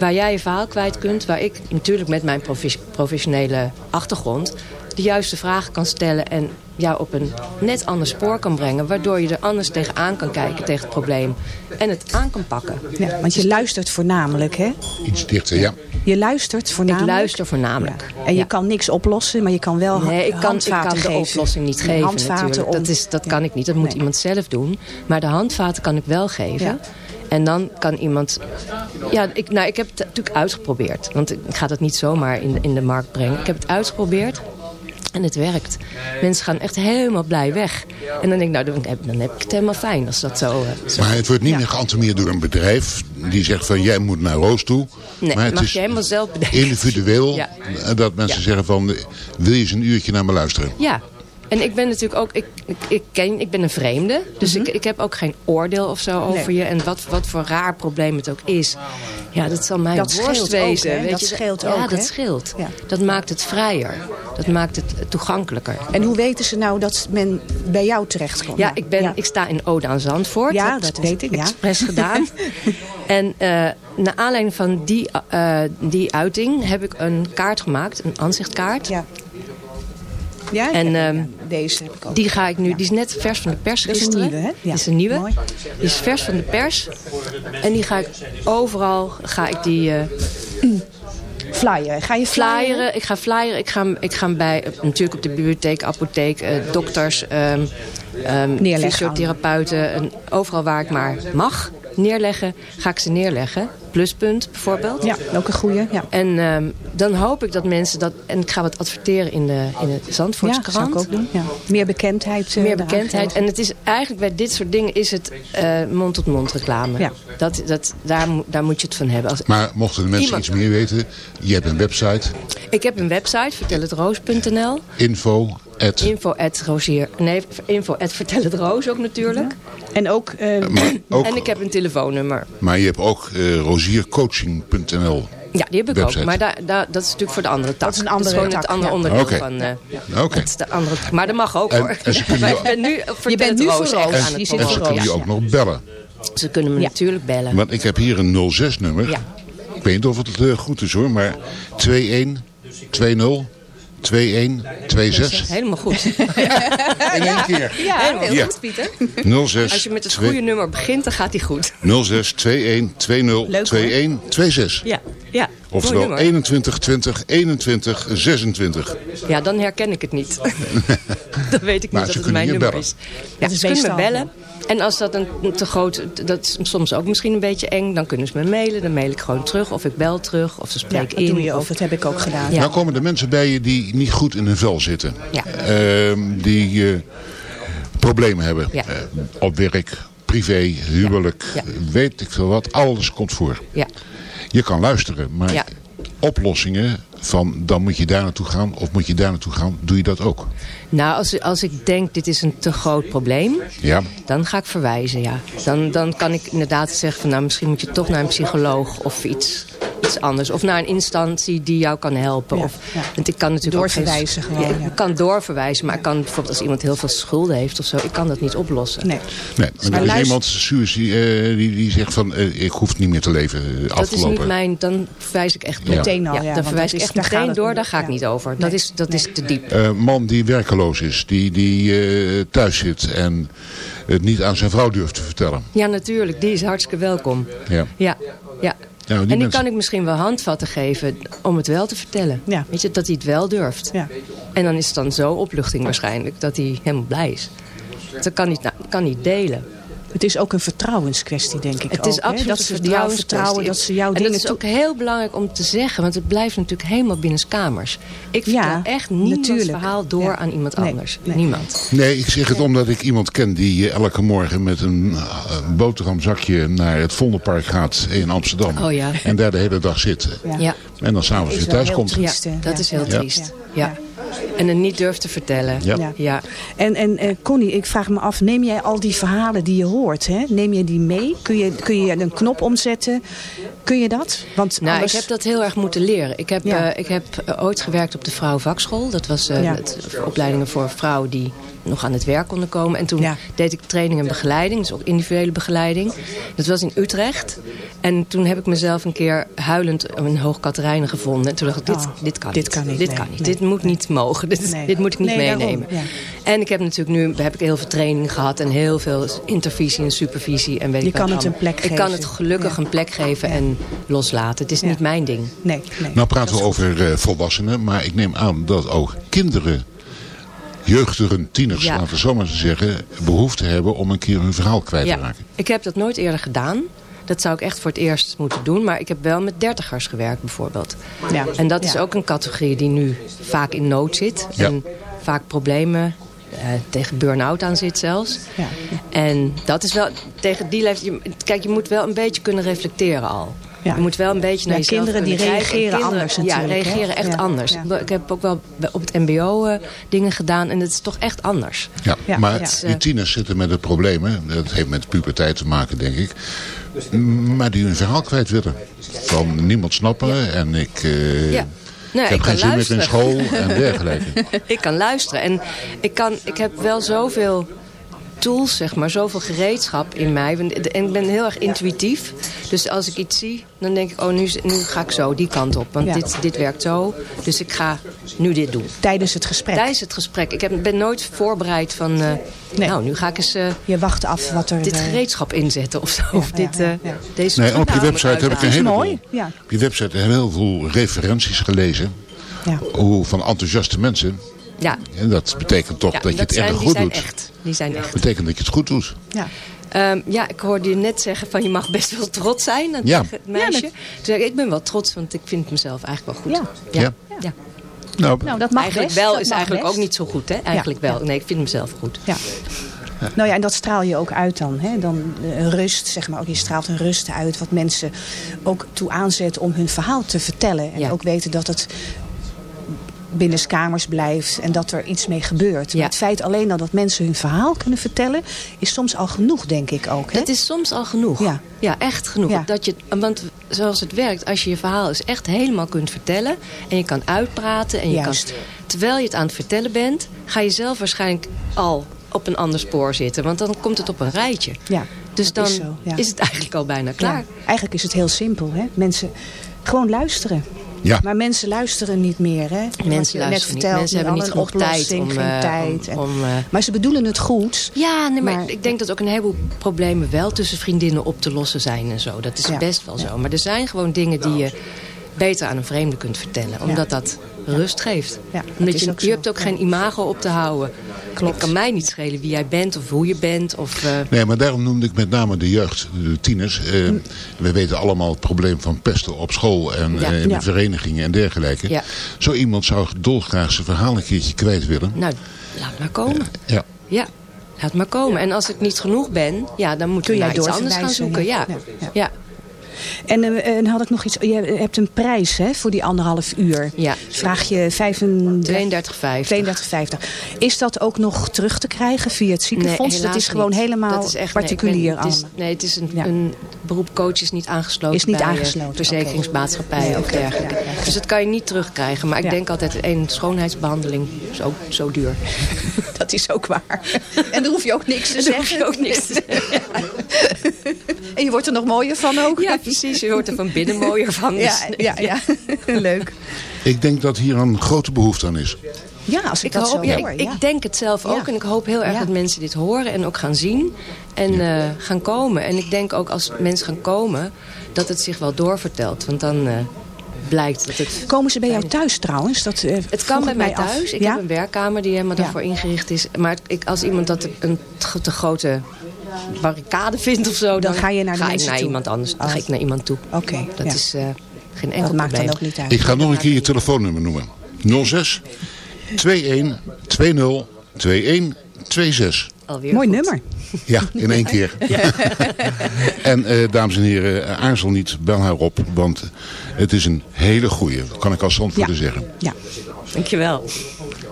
Waar jij je verhaal kwijt kunt. Waar ik natuurlijk met mijn profe- professionele achtergrond de juiste vragen kan stellen. En jou op een net ander spoor kan brengen. Waardoor je er anders tegenaan kan kijken tegen het probleem. En het aan kan pakken. Ja, want je luistert voornamelijk, hè? Iets dichter, ja. Je luistert voornamelijk. Ik luister voornamelijk. En je kan niks oplossen, maar je kan wel Nee, ik kan, ik kan de oplossing niet geven Handvaten natuurlijk. om- Dat, is, dat kan ik niet. Dat moet Nee. iemand zelf doen. Maar de handvaten kan ik wel geven. Ja. En dan kan iemand... Ja, ik, nou, ik heb het natuurlijk uitgeprobeerd. Want ik ga dat niet zomaar in, de- in de markt brengen. Ik heb het uitgeprobeerd. En het werkt. Mensen gaan echt helemaal blij weg. En dan denk ik, nou, dan heb, dan heb ik het helemaal fijn als dat zo... eh, zo Maar het wordt niet meer geantameerd door een bedrijf die zegt van jij moet naar Roos toe. Nee, maar het mag is je helemaal zelf bedenken. individueel Ja. eh, dat mensen zeggen van wil je eens een uurtje naar me luisteren. Ja, en ik ben natuurlijk ook, ik, ik, ik, ken, ik ben een vreemde. Dus ik, ik heb ook geen oordeel of zo over Nee. je. En wat, wat voor raar probleem het ook is. Ja, dat zal mijn Dat worst scheelt ook, wezen. weet Dat je. scheelt ja, ook, dat hè? scheelt. Ja. Dat maakt het vrijer. Dat maakt het toegankelijker. En hoe weten ze nou dat men bij jou terechtkomt? Ja, ik, ben, ik sta in Ode aan Zandvoort. Ja, dat weet ik, ja. Expres gedaan. <laughs> en eh naar aanleiding van die, eh, die uiting heb ik een kaart gemaakt. Een aanzichtkaart. Ja. Ja, En ehm, deze heb ik ook. die ga ik nu, die is net vers van de pers Dat is een nieuwe, hè? Ja. Die is een nieuwe. Mooi. Die is vers van de pers. En die ga ik overal, ga ik die eh Flyer. Ga je flyeren? flyeren. Ik ga flyeren. Ik ga, ik ga bij, eh, natuurlijk op de bibliotheek, apotheek, eh, dokters, ehm ehm, fysiotherapeuten. En overal waar ik maar mag neerleggen, ga ik ze neerleggen. Pluspunt bijvoorbeeld. Ja, ook een goeie. Ja. En ehm, dan hoop ik dat mensen dat... En ik ga wat adverteren in de, in het Ja, Zandvoortskrant. zou ik ook doen. Ja. Meer bekendheid. eh, Meer bekendheid. En het is eigenlijk bij dit soort dingen is het eh, mond-tot-mond reclame. Ja. Dat, dat, daar, daar moet je het van hebben. Als, Maar mochten de mensen Iemand- iets meer weten, je hebt een website, ik heb een website, vertelhetroos.nl. info, at, Info at Rosier. Nee, info at Vertel het Roos ook natuurlijk. En ook, eh, maar, <clears throat> ook, En ik heb een telefoonnummer. maar je hebt ook eh, roziercoaching.nl. Ja, die heb ik Website. ook. Maar daar, daar, dat is natuurlijk voor de andere tak. Dat is een andere gewoon tak, het andere ja. onderdeel van... eh, Oké. dat is de andere, maar dat mag ook En- hoor. en <laughs> je- ben nu, Vertel bent het nu Roos voor Roos. aan Je het zit En ze kunnen je ook nog bellen. Ze kunnen me Ja. natuurlijk bellen. Want ik heb hier een 06-nummer. Ja. Ik weet niet of het eh, goed is hoor, maar 21 20 21 26 Helemaal goed. <laughs> in één keer. Ja, heel Ja. goed Pieter. 06 Als je met het 2 goede nummer begint, dan gaat hij goed. 06 21 20 Leuk, 21 26. Ja, ja. Oftewel nummer. 21 20 21 26. Ja, dan herken ik het niet. <laughs> dan weet ik niet dat het mijn nummer bellen. is. Ja, ze kunnen me bellen. En als dat een te groot, dat is soms ook misschien een beetje eng, dan kunnen ze me mailen. Dan mail ik gewoon terug of ik bel terug of ze ja, spreken dat in. doe je ook. of- Dat heb ik ook gedaan. Ja. Nou komen er mensen bij je die niet goed in hun vel zitten. Ja. Ehm, die eh, problemen hebben. Ja. Eh, op werk, privé, huwelijk, Ja. weet ik veel wat. Alles komt voor. Ja. Je kan luisteren, maar Ja. oplossingen van dan moet je daar naartoe gaan of moet je daar naartoe gaan, doe je dat ook. Nou, als, als ik denk dit is een te groot probleem, Ja. dan ga ik verwijzen, ja. Dan, dan kan ik inderdaad zeggen van nou misschien moet je toch naar een psycholoog of iets, iets anders. Of naar een instantie die jou kan helpen. Ja, of, ja. Want ik kan natuurlijk geen- Doorverwijzen gewoon, Ja, ja. Ik kan doorverwijzen, maar ik kan bijvoorbeeld als iemand heel veel schulden heeft of zo, ik kan dat niet oplossen. Nee. Nee, maar er is iemand suïci- eh, die, die zegt van eh, ik hoef niet meer te leven eh, Dat is niet mijn, dan verwijs ik echt. Meteen al, ja, dan verwijs ik echt meteen door, daar ga ik Ja. niet over. Dat, is, dat is te diep. Eh, man die werkeloos is, die, die eh, thuis zit en het niet aan zijn vrouw durft te vertellen. Ja, natuurlijk, die is hartstikke welkom. Ja. Ja, ja. Ja, die en die mensen- kan ik misschien wel handvatten geven om het wel te vertellen. Ja. Weet je, dat hij het wel durft. Ja. En dan is het dan zo opluchting waarschijnlijk dat hij helemaal blij is. Dat kan niet, nou, kan niet delen. Het is ook een vertrouwenskwestie, denk ik Het is absoluut dat een ze jou vertrouwen dat ze jouw En dingen dat is ook heel belangrijk om te zeggen. Want het blijft natuurlijk helemaal binnenskamers. Ik vertel Ja, echt niemands natuurlijk. verhaal door Ja. aan iemand anders. nee. Niemand. Nee, ik zeg het omdat ik iemand ken die eh, elke morgen met een eh, boterhamzakje naar het Vondelpark gaat in Amsterdam. Oh ja. En daar de hele dag zit. Ja. En dan s'avonds Is weer thuis komt. triest. ja hè? dat Ja. is heel triest. Ja. En het niet durft te vertellen. Ja. ja. En, en eh, Connie, ik vraag me af, neem jij al die verhalen die je hoort, hè? neem je die mee? Kun je, kun je een knop omzetten? Kun je dat? Want Nou, anders... ik heb dat heel erg moeten leren. Ik heb, Ja. eh, ik heb eh, ooit gewerkt op de vrouwenvakschool. Dat was eh, Ja. het, opleidingen voor vrouwen die nog aan het werk konden komen. En toen deed ik training en begeleiding, dus ook individuele begeleiding. Dat was in Utrecht. En toen heb ik mezelf een keer huilend een hoog Katerijnen gevonden. En toen dacht ik, dit, Oh, dit kan dit niet. kan niet, Dit nee, kan niet. nee. Dit moet niet mogen. Dit, Nee. dit moet ik niet meenemen. ja. En ik heb natuurlijk nu heb ik heel veel training gehad. En heel veel intervisie en supervisie. En weet Je ik wat kan het een plek Ik kan geven. het gelukkig een plek geven en loslaten. Het is niet mijn ding. Nee, nee. Nou praten we over eh, volwassenen, maar ik neem aan dat ook kinderen, jeugdigen, tieners, Ja. laten we zo maar zeggen, behoefte hebben om een keer hun verhaal kwijt te raken. Ik heb dat nooit eerder gedaan. Dat zou ik echt voor het eerst moeten doen. Maar ik heb wel met dertigers gewerkt bijvoorbeeld. Ja. En dat is Ja. ook een categorie die nu vaak in nood zit. Ja. En vaak problemen eh, tegen burn-out aan zit zelfs. Ja. En dat is wel tegen die leeftijd... Kijk, je moet wel een beetje kunnen reflecteren al. Ja. Je moet wel een beetje naar Ja, jezelf kinderen die reageren Kinderen, anders Ja, natuurlijk, hè? reageren echt Ja. anders. Ja. Ik heb ook wel op het mbo eh, dingen gedaan. En het is toch echt anders. Ja, Ja, maar ja. die tieners zitten met de problemen. Dat heeft met puberteit te maken, denk ik. Maar die hun verhaal kwijt willen. Van niemand snappen en ik, eh, Ja. Nou, ik heb ik geen kan zin meer in school en dergelijke. <laughs> ik kan luisteren. En ik, kan, ik heb wel zoveel tools, zeg maar, zoveel gereedschap in mij. En ik ben heel erg intuïtief. Dus als ik iets zie, dan denk ik, oh, nu, nu ga ik zo die kant op. Want Ja. dit, dit werkt zo, dus ik ga nu dit doen. Tijdens het gesprek. Tijdens het gesprek. Ik heb, ben nooit voorbereid van, eh, nou, nu ga ik eens eh, Je wacht af wat er... dit eh, gereedschap inzetten of zo. of dit, ja, eh, ja. Deze Nee, op je website heb ik een Dat is heleboel. mooi. Ja. Op je website heb ik heel veel referenties gelezen. Ja. Hoe van enthousiaste mensen. Ja, En dat betekent toch ja dat je het zijn, erg die goed zijn doet. echt. Die zijn echt. Dat betekent dat je het goed doet. Ja. Ehm, ja, ik hoorde je net zeggen van je mag best wel trots zijn Ja. tegen het meisje. Toen zei ik, ik ben wel trots, want ik vind mezelf eigenlijk wel goed. Ja. Ja. ja. Nou, Nou, dat mag eigenlijk best, wel dat is eigenlijk best. ook niet zo goed, hè? Eigenlijk wel. Nee, ik vind mezelf goed. Ja. Nou ja, en dat straal je ook uit dan. Hè? Dan eh, rust, zeg maar. Ook je straalt een rust uit. Wat mensen ook toe aanzet om hun verhaal te vertellen. En Ja. ook weten dat het binnenskamers blijft en dat er iets mee gebeurt. Maar het feit alleen al dat mensen hun verhaal kunnen vertellen... is soms al genoeg, denk ik ook. Hè? Dat is soms al genoeg. Ja. Ja, echt genoeg. Ja. Dat je, want zoals het werkt, als je je verhaal eens echt helemaal kunt vertellen... en je kan uitpraten en je Juist. kan... Terwijl je het aan het vertellen bent, ga je zelf waarschijnlijk al op een ander spoor zitten. Want dan komt het op een rijtje. Ja, Dus dan is zo, is het eigenlijk al bijna klaar. Eigenlijk is het heel simpel. Hè? Mensen gewoon luisteren. Ja. Maar mensen luisteren niet meer. Hè? Mensen je net luisteren niet. Mensen hebben niet genoeg tijd oplossing, om, geen eh, tijd. om- En- om, eh, maar ze bedoelen het goed. Ja, nee, maar, Maar- ik denk dat ook een heleboel problemen wel tussen vriendinnen op te lossen zijn en zo. Dat is Ja. best wel zo. Maar er zijn gewoon dingen die je beter aan een vreemde kunt vertellen. Omdat dat rust geeft. Ja, dat omdat je, je hebt ook geen imago op te houden. Klopt. Het kan mij niet schelen wie jij bent of hoe je bent. Of, eh, Nee, maar daarom noemde ik met name de jeugd, de tieners. Eh, we weten allemaal het probleem van pesten op school en Ja. eh, in Ja. de verenigingen en dergelijke. Ja. Zo iemand zou dolgraag zijn verhaal een keertje kwijt willen. nou, laat maar komen. Ja. Ja, laat maar komen. En als ik niet genoeg ben, ja, dan we jij naar iets anders gaan zoeken. Ja. ja. En, eh, en had ik nog iets. Je hebt een prijs hè, voor die anderhalf uur. Ja. Vraag je 35, 32,50. 32,50. Is dat ook nog terug te krijgen via het ziekenfonds? dat helaas is gewoon niet. helemaal Dat is echt- particulier nee, ben- het is, nee, het is een, Ja. een beroep coach is niet aangesloten Is niet bij eh, aangesloten, verzekeringsmaatschappijen oké. of Nee, dergelijke. Ja. Dus dat kan je niet terugkrijgen. Maar ik Ja. denk altijd, een schoonheidsbehandeling is ook zo duur. <laughs> Dat is ook waar. <laughs> En daar hoef je ook niks te zeggen. hoef je ook niks te <laughs> zeggen. En je wordt er nog mooier van ook. Ja, precies. Je wordt er van binnen <laughs> mooier van. Ja, Dus- ja, ja. <laughs> Leuk. Ik denk dat hier een grote behoefte aan is. Ja, als ik, Ik, dat hoop, zo ja, hoor. ik, ja. ik denk het zelf ook. Ja. En ik hoop heel erg Ja. dat mensen dit horen en ook gaan zien. En eh, gaan komen. En ik denk ook als mensen gaan komen, dat het zich wel doorvertelt. Want dan eh, blijkt dat het... Komen ze bij jou thuis trouwens? Dat, eh, Het kan bij mij af. thuis. Ik ja? heb een werkkamer die helemaal Ja. daarvoor ingericht is. Maar ik, als iemand dat een te grote barricade vindt of zo... Dan, ga je naar de ga ik naar toe. iemand anders. Dan Oh. ga ik naar iemand toe. Oké, Dat ja. is eh, geen enkel Dat maakt probleem. dan ook niet uit. Ik ga nog een keer je telefoonnummer noemen. 06 21 20 21 26. Alweer Mooi goed. nummer. Ja, in één keer. <laughs> <laughs> en eh, dames en heren, eh, aarzel niet, bel haar op. Want het is een hele goeie. Dat kan ik als zandvoerder Ja. zeggen. Ja. Dankjewel.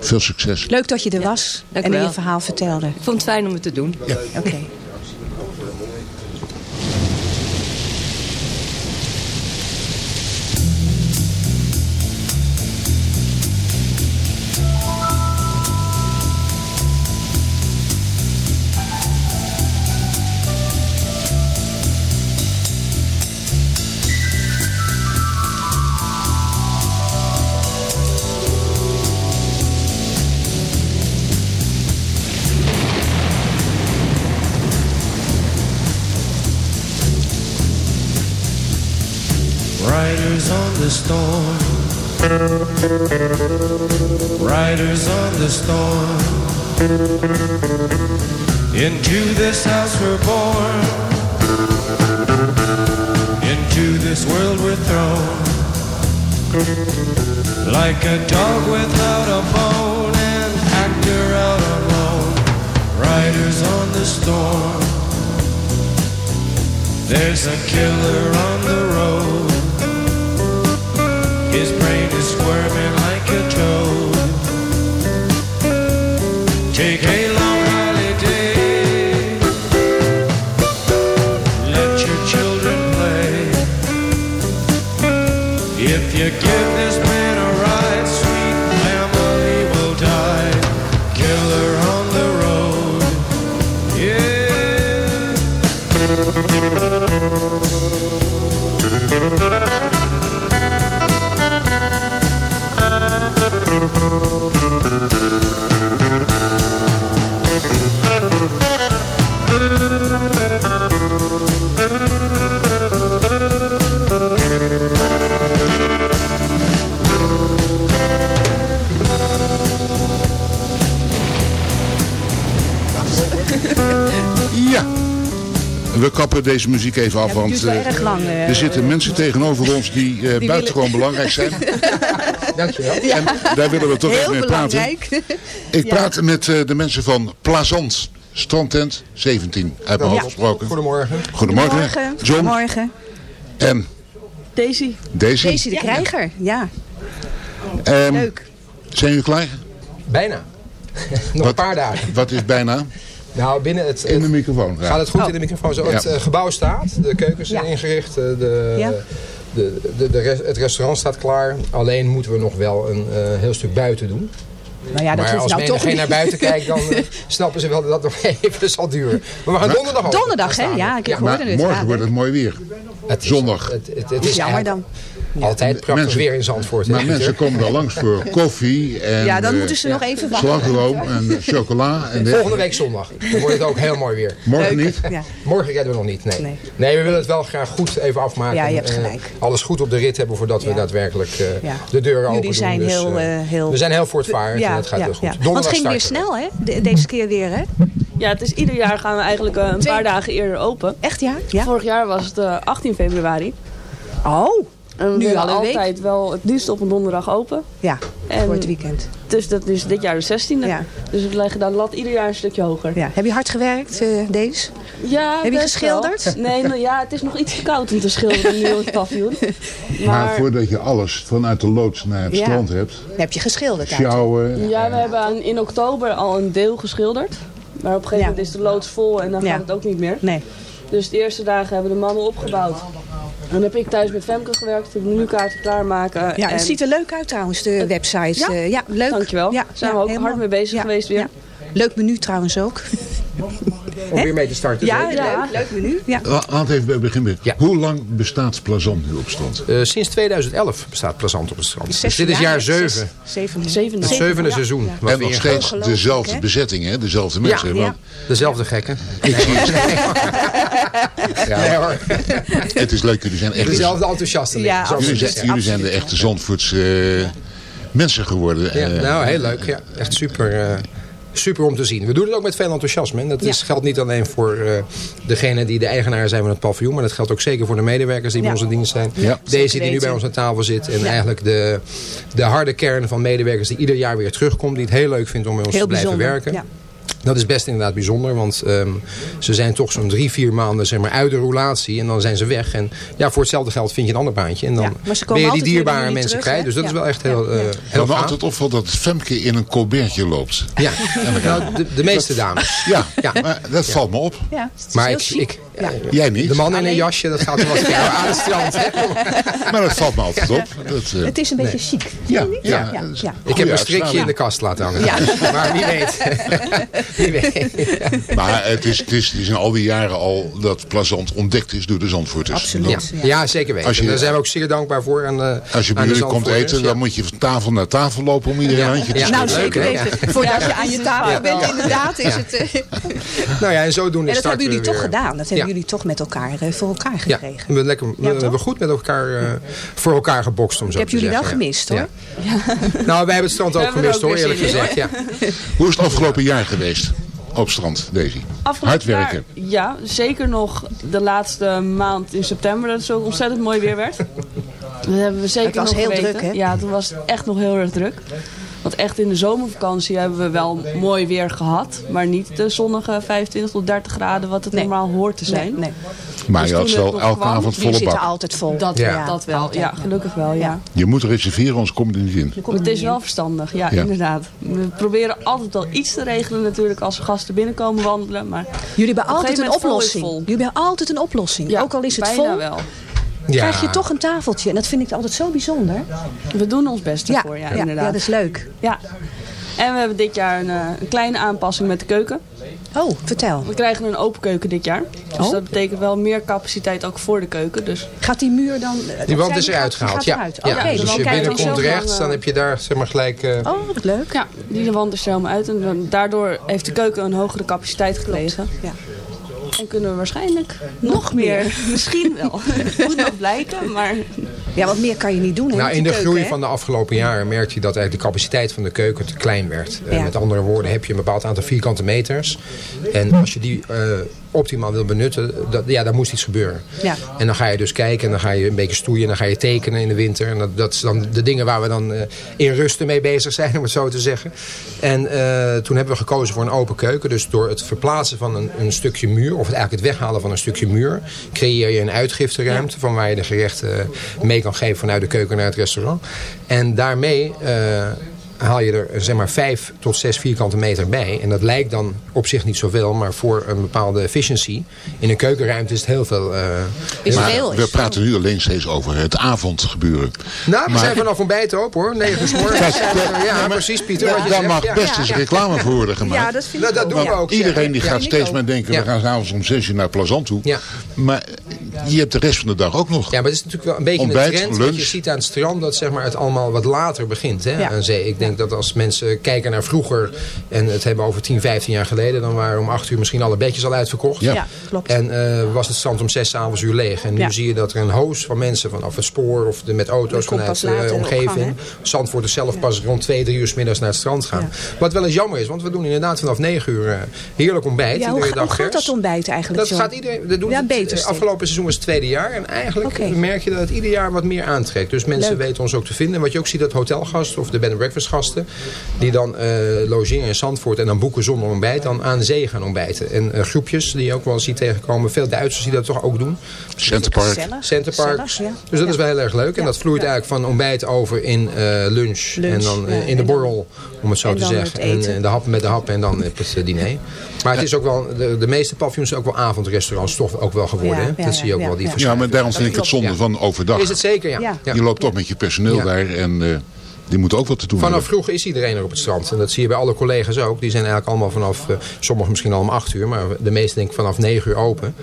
Veel succes. Leuk dat je er was Dank en je verhaal vertelde. Ik vond het fijn om het te doen. Ja. Oké. Take a kappen deze muziek even af, Ja, want eh, erg lang, eh. er zitten mensen tegenover ons die, eh, willen- buitengewoon belangrijk zijn. <laughs> Dankjewel. En daar willen we toch Heel even mee praten. Ik Ja. praat met eh, de mensen van Plazant, strandtent 17, uit mijn Ja. hoofd gesproken. Goedemorgen. Goedemorgen. Goedemorgen. John Goedemorgen. en Daisy. Daisy. Daisy de krijger, ja. Ehm, Leuk. Zijn jullie klaar? Bijna. <laughs> Nog een paar dagen. Wat is bijna? Nou, binnen het... In de microfoon. graag. Gaat het goed in de microfoon? Zo, Het Ja. eh, gebouw staat, de keukens zijn ingericht, eh, de, Ja. de, de, het restaurant staat klaar. Alleen moeten we nog wel een eh, heel stuk buiten doen. Nou ja, dat maar hoeft als nou men toch geen niet. naar buiten kijkt, dan <laughs> snappen ze wel dat dat nog <laughs> even zal duren. Maar we gaan donderdag open. Donderdag, hè? Ja, ik hoorde Maar het. morgen Ja, wordt het mooi weer. Het is- Zondag. Het, het, is jammer eigenlijk altijd prachtig Mensen- weer in Zandvoort. hè, Maar mensen komen daar langs voor <laughs> koffie en Ja, dan eh, moeten ze nog even wachten. slagroom en chocola. En Volgende week zondag. Dan wordt het ook heel mooi weer. Morgen Leuk. niet. Ja. Morgen redden we nog niet, nee. Nee. nee. we willen het wel graag goed even afmaken. Ja, je hebt Eh, gelijk. alles goed op de rit hebben voordat we daadwerkelijk eh, Ja. de deuren open doen. zijn Dus, heel, eh, eh, heel... We zijn heel voortvarend en het gaat heel goed. Want het ging weer snel, hè? De- deze keer weer, hè? Ja, het is ieder jaar gaan we eigenlijk eh, een paar dagen eerder open. Echt, ja? Ja. Vorig jaar was het eh, 18 februari. Oh, En we Nu al een week? altijd wel het liefst op een donderdag open. ja. En Voor het weekend. Dus dat is dit jaar de 16e. Ja. Dus we leggen de lat ieder jaar een stukje hoger. Ja. Heb je hard gewerkt, eh deze? Ja, Heb je geschilderd? wel. <laughs> Nee, nou, ja, het is nog iets te koud om te schilderen nu in het paviljoen. <laughs> Maar, Maar voordat je alles vanuit de loods naar het Ja. strand hebt, Heb je geschilderd? sjouwen. ja, we hebben aan- in oktober al een deel geschilderd. Maar op een gegeven Ja. moment is de loods vol en dan Ja. gaat het ook niet meer. Nee. Dus de eerste dagen hebben de mannen opgebouwd. En dan heb ik thuis met Femke gewerkt, de menukaarten klaarmaken. Ja, en het ziet er leuk uit trouwens, de website. Ja? Eh, ja leuk. Dankjewel. Ja, Zijn ja, we ook hard mee bezig geweest weer. Ja. Leuk menu trouwens ook. <laughs> Om weer mee te starten. Ja, Nee. leuk, leuk menu. Ja. La- Laat even bij beginnen. Ja. Hoe lang bestaat Plazant nu op strand? Eh, sinds 2011 bestaat Plazant op het strand. Dus dit is Ja, jaar zes- 7. Zevende. Zevende. Het zevende Ja. seizoen. Ja. En nog steeds dezelfde hè? bezetting, hè? Dezelfde mensen. Ja. Want Dezelfde gekken. ik zie hoor. het is leuk, jullie zijn echt... Dezelfde enthousiasten. Ja, Jullie het zijn, jullie zijn de echte Zandvoortse eh, mensen geworden. Ja, Eh, nou, heel leuk. Ja. Echt super, eh, super om te zien. We doen het ook met veel enthousiasme. En dat is, geldt niet alleen voor eh degene die de eigenaar zijn van het paviljoen. Maar dat geldt ook zeker voor de medewerkers die bij onze dienst zijn. Ja. Deze die nu bij ons aan tafel zit. En eigenlijk de, de harde kern van medewerkers die ieder jaar weer terugkomt. Die het heel leuk vindt om bij ons Heel te blijven bijzonder. werken. Ja. Dat is best inderdaad bijzonder, want ehm, ze zijn toch zo'n drie, vier maanden zeg maar, uit de roulatie en dan zijn ze weg. En ja, voor hetzelfde geld vind je een ander baantje en dan Ja, maar ze ben komen je die dierbare mensen terug? Dus dat Ja. is wel echt heel, eh heel Wat me altijd opvalt dat Femke in een colbertje loopt. Ja, nou, de, de meeste dames. <laughs> Ja, maar dat valt me op. Ja, Maar ik, ik, Jij niet? de man in een jasje, dat gaat er wat ver aan het strand. Hè? <laughs> Maar dat valt me altijd op. Dat, eh, Het is een beetje Nee. chic. ja, ja, ja, ja. Ik heb een strikje in de kast laten hangen. Ja. <laughs> Maar wie weet. <laughs> Maar het is, het, is, het is in al die jaren al dat Plazant ontdekt is door de Zandvoorters. Absoluut. Ja, ja, zeker weten. Als je- Daar zijn we ook zeer dankbaar voor. Aan, eh, Als je bij jullie komt eten, dan moet je van tafel naar tafel lopen om iedereen Ja. een handje te Ja. schudden. Nou, zeker weten. Ja. Voordat je aan je tafel Ja. bent, inderdaad, is Ja. het... eh, <laughs> Nou ja, en zodoende en dat hebben jullie toch weer. gedaan. Dat hebben Ja. jullie toch met elkaar eh, voor elkaar Ja, gekregen. we hebben, lekker, we hebben goed met elkaar eh, voor elkaar gebokst, om zo Ik heb te jullie wel zeggen. gemist, Ja. hoor. Nou, wij hebben het strand ook gemist, hoor, eerlijk gezegd. Ja. Hoe is het afgelopen jaar geweest op het strand, Daisy? Afgelopen Hard werken. jaar- ja, zeker nog de laatste maand in september dat het zo ontzettend mooi weer werd. Dat hebben we zeker Het was nog heel geweten. druk, hè? Ja, toen was het echt nog heel erg druk. Want echt in de zomervakantie hebben we wel mooi weer gehad. Maar niet de zonnige 25 tot 30 graden wat het Nee. normaal hoort te zijn. Nee, nee. Maar Dus je had wel het elke kwam, avond volle bak. altijd vol. Dat, Ja. dat wel, ja, gelukkig wel, ja. Je moet reserveren, anders kom je er niet in. Het is wel verstandig, ja, Ja. inderdaad. We proberen altijd wel iets te regelen natuurlijk als gasten binnenkomen wandelen. Maar Jullie hebben altijd een oplossing. Jullie hebben altijd een oplossing. ja, Ook al is het bijna vol, wel. Ja. krijg je toch een tafeltje. En dat vind ik altijd zo bijzonder. We doen ons best Ja, ervoor, ja, ja, inderdaad. ja, dat is leuk. Ja. En we hebben dit jaar een, eh, een kleine aanpassing met de keuken. Oh, vertel. We krijgen een open keuken dit jaar. Dus Oh. dat betekent wel meer capaciteit ook voor de keuken. Dus Gaat die muur dan... Die wand is eruit gehaald. die Ja. eruit. ja. Oké, dus je binnenkomt rechts, eh, dan heb je daar zeg maar, gelijk... eh, Oh, wat leuk. ja, die wand is er helemaal uit. En daardoor heeft de keuken een hogere capaciteit gekregen. Ja. En kunnen we waarschijnlijk nog meer. <laughs> Misschien wel. Moet nog blijken, maar... ja, wat meer kan je niet doen. Nou, in de keuken, groei van de afgelopen jaren merkte je dat eigenlijk de capaciteit van de keuken te klein werd. Eh, met andere woorden heb je een bepaald aantal vierkante meters. En als je die eh, optimaal wil benutten, dat, ja, daar moest iets gebeuren. Ja. En dan ga je dus kijken en dan ga je een beetje stoeien. En dan ga je tekenen in de winter. En dat, dat is dan de dingen waar we dan eh, in rusten mee bezig zijn, <laughs> om het zo te zeggen. En eh, toen hebben we gekozen voor een open keuken. Dus door het verplaatsen van een, een stukje muur, of het eigenlijk het weghalen van een stukje muur, creëer je een uitgifteruimte van waar je de gerechten mee kan geven vanuit de keuken naar het restaurant. En daarmee eh, haal je er zeg maar vijf tot zes vierkante meter bij. En dat lijkt dan op zich niet zoveel, maar voor een bepaalde efficiency in een keukenruimte is het heel veel. eh, heel maar veel. we praten nu alleen steeds over het avondgebeuren. Nou, we Maar- zijn vanaf ontbijt open hoor. 9 uur s morgens. we- Ja, precies Pieter. wat je Daar zegt. mag Ja. best eens Ja. reclame voor worden gemaakt. Ja, dat vind ook. doen we Ja. ook. Iedereen die Ja. gaat Ja. steeds maar denken, Ja. we gaan s'avonds om zes uur naar Plazant toe. Ja. Maar je hebt de rest van de dag ook nog. Ja, maar het is natuurlijk wel een beetje Ontbijt, een trend. Wat je lunch. ziet aan het strand dat zeg maar, het allemaal wat later begint hè, Ja. aan zee. Ik denk dat als mensen kijken naar vroeger en het hebben over 10, 15 jaar geleden... dan waren om 8 uur misschien alle bedjes al uitverkocht. Ja. Ja, klopt. En eh, was het strand om 6 avonds uur leeg. En nu Ja. zie je dat er een hoos van mensen vanaf het spoor of de, met auto's vanuit de omgeving. Zandvoort er zelf pas rond 2, 3 uur 's middags naar het strand gaan. Wat wel eens jammer is, want we doen inderdaad vanaf 9 uur eh, heerlijk ontbijt. Ja, hoe, iedere ga- hoe dag gaat dat ontbijt eigenlijk, Dat John? gaat iedereen. Dat doet Ja, het, beter steeds. afgelopen seizoen was het tweede jaar. En eigenlijk merk je dat het ieder jaar wat meer aantrekt. Dus mensen Leuk. weten ons ook te vinden. Wat je ook ziet, dat hotelgasten of de bed and breakfast gasten. Die dan eh, logeren in Zandvoort en dan boeken zonder ontbijt. Dan aan zee gaan ontbijten. En eh, groepjes die je ook wel eens ziet tegenkomen. Veel Duitsers die dat toch ook doen. Centerpark. Centerpark. Ja. Dus dat is wel heel erg leuk. En dat vloeit eigenlijk van ontbijt over in eh, lunch, Lunch, En dan in de borrel, om het zo te zeggen. En de hap met de hap en dan het diner. Maar het is ook wel, de, de meeste paviljoens zijn ook wel avondrestaurants toch ook wel geworden. Ja, hè? ja, dat zie je ook ja, wel, die ja. Maar daarom vind ik het zonde Ja. van overdag. Is het zeker, ja. Je loopt toch met je personeel Ja. daar en eh, die moeten ook wat te doen Vanaf hebben. vroeg is iedereen er op het strand. En dat zie je bij alle collega's ook. Die zijn eigenlijk allemaal vanaf, eh, sommigen misschien al om acht uur. Maar de meeste denk ik vanaf negen uur open.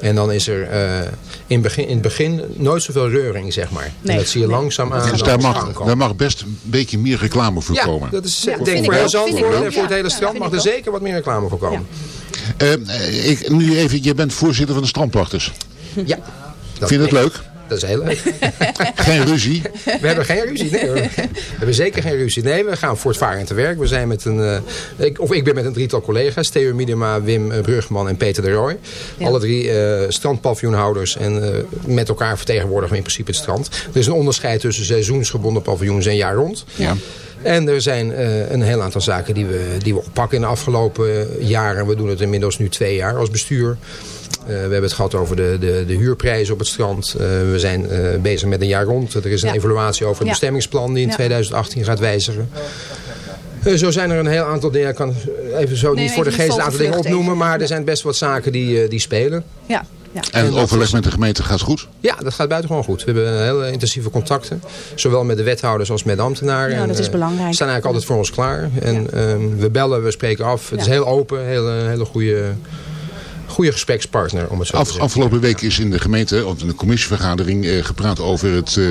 En dan is er eh, in, begin, in het begin nooit zoveel reuring, zeg maar. Nee. en dat zie je langzaam aan. Dus daar mag, daar best een beetje meer reclame voor Ja, komen. dat is, Ja, denk ik voor heel Zandvoort en voor het hele strand mag er zeker wat meer reclame voor komen. Eh, ik, nu even, je bent voorzitter van de strandwachters. Ja. dat Vind je het klopt. leuk? Dat is heel leuk. <laughs> Geen ruzie? We hebben geen ruzie, nee hoor. We hebben zeker geen ruzie. Nee, we gaan voortvarend te werk. We zijn met een, eh, ik, of ik ben met een drietal collega's. Theo Miedema, Wim eh, Brugman en Peter de Rooij. Alle drie uh, strandpaviljoenhouders. En uh, met elkaar vertegenwoordigen we in principe het strand. Er is een onderscheid tussen seizoensgebonden paviljoens en jaar rond. Ja. En er zijn uh, een heel aantal zaken die we, die we oppakken in de afgelopen jaren. We doen het inmiddels nu twee jaar als bestuur. Uh, we hebben het gehad over de, de, de huurprijzen op het strand. Uh, we zijn bezig met een jaar rond. Er is een Ja. evaluatie over het Ja. bestemmingsplan die in Ja. 2018 gaat wijzigen. Eh, Zo zijn er een heel aantal dingen. Ik kan even zo Nee, niet voor de geest een aantal dingen opnoemen. even. Maar er zijn best wat zaken die, eh, die spelen. Ja, ja. En het overleg met de gemeente gaat goed? Ja, dat gaat buitengewoon goed. We hebben hele intensieve contacten. Zowel met de wethouders als met de ambtenaren. Ja, En, dat is eh, belangrijk. Ze staan eigenlijk altijd voor ons klaar. En ehm, we bellen, we spreken af. Het is heel open. Hele, hele goede, goede gesprekspartner, om het zo te zeggen. afgelopen week is in de gemeente, of in de commissievergadering, eh, gepraat over het eh,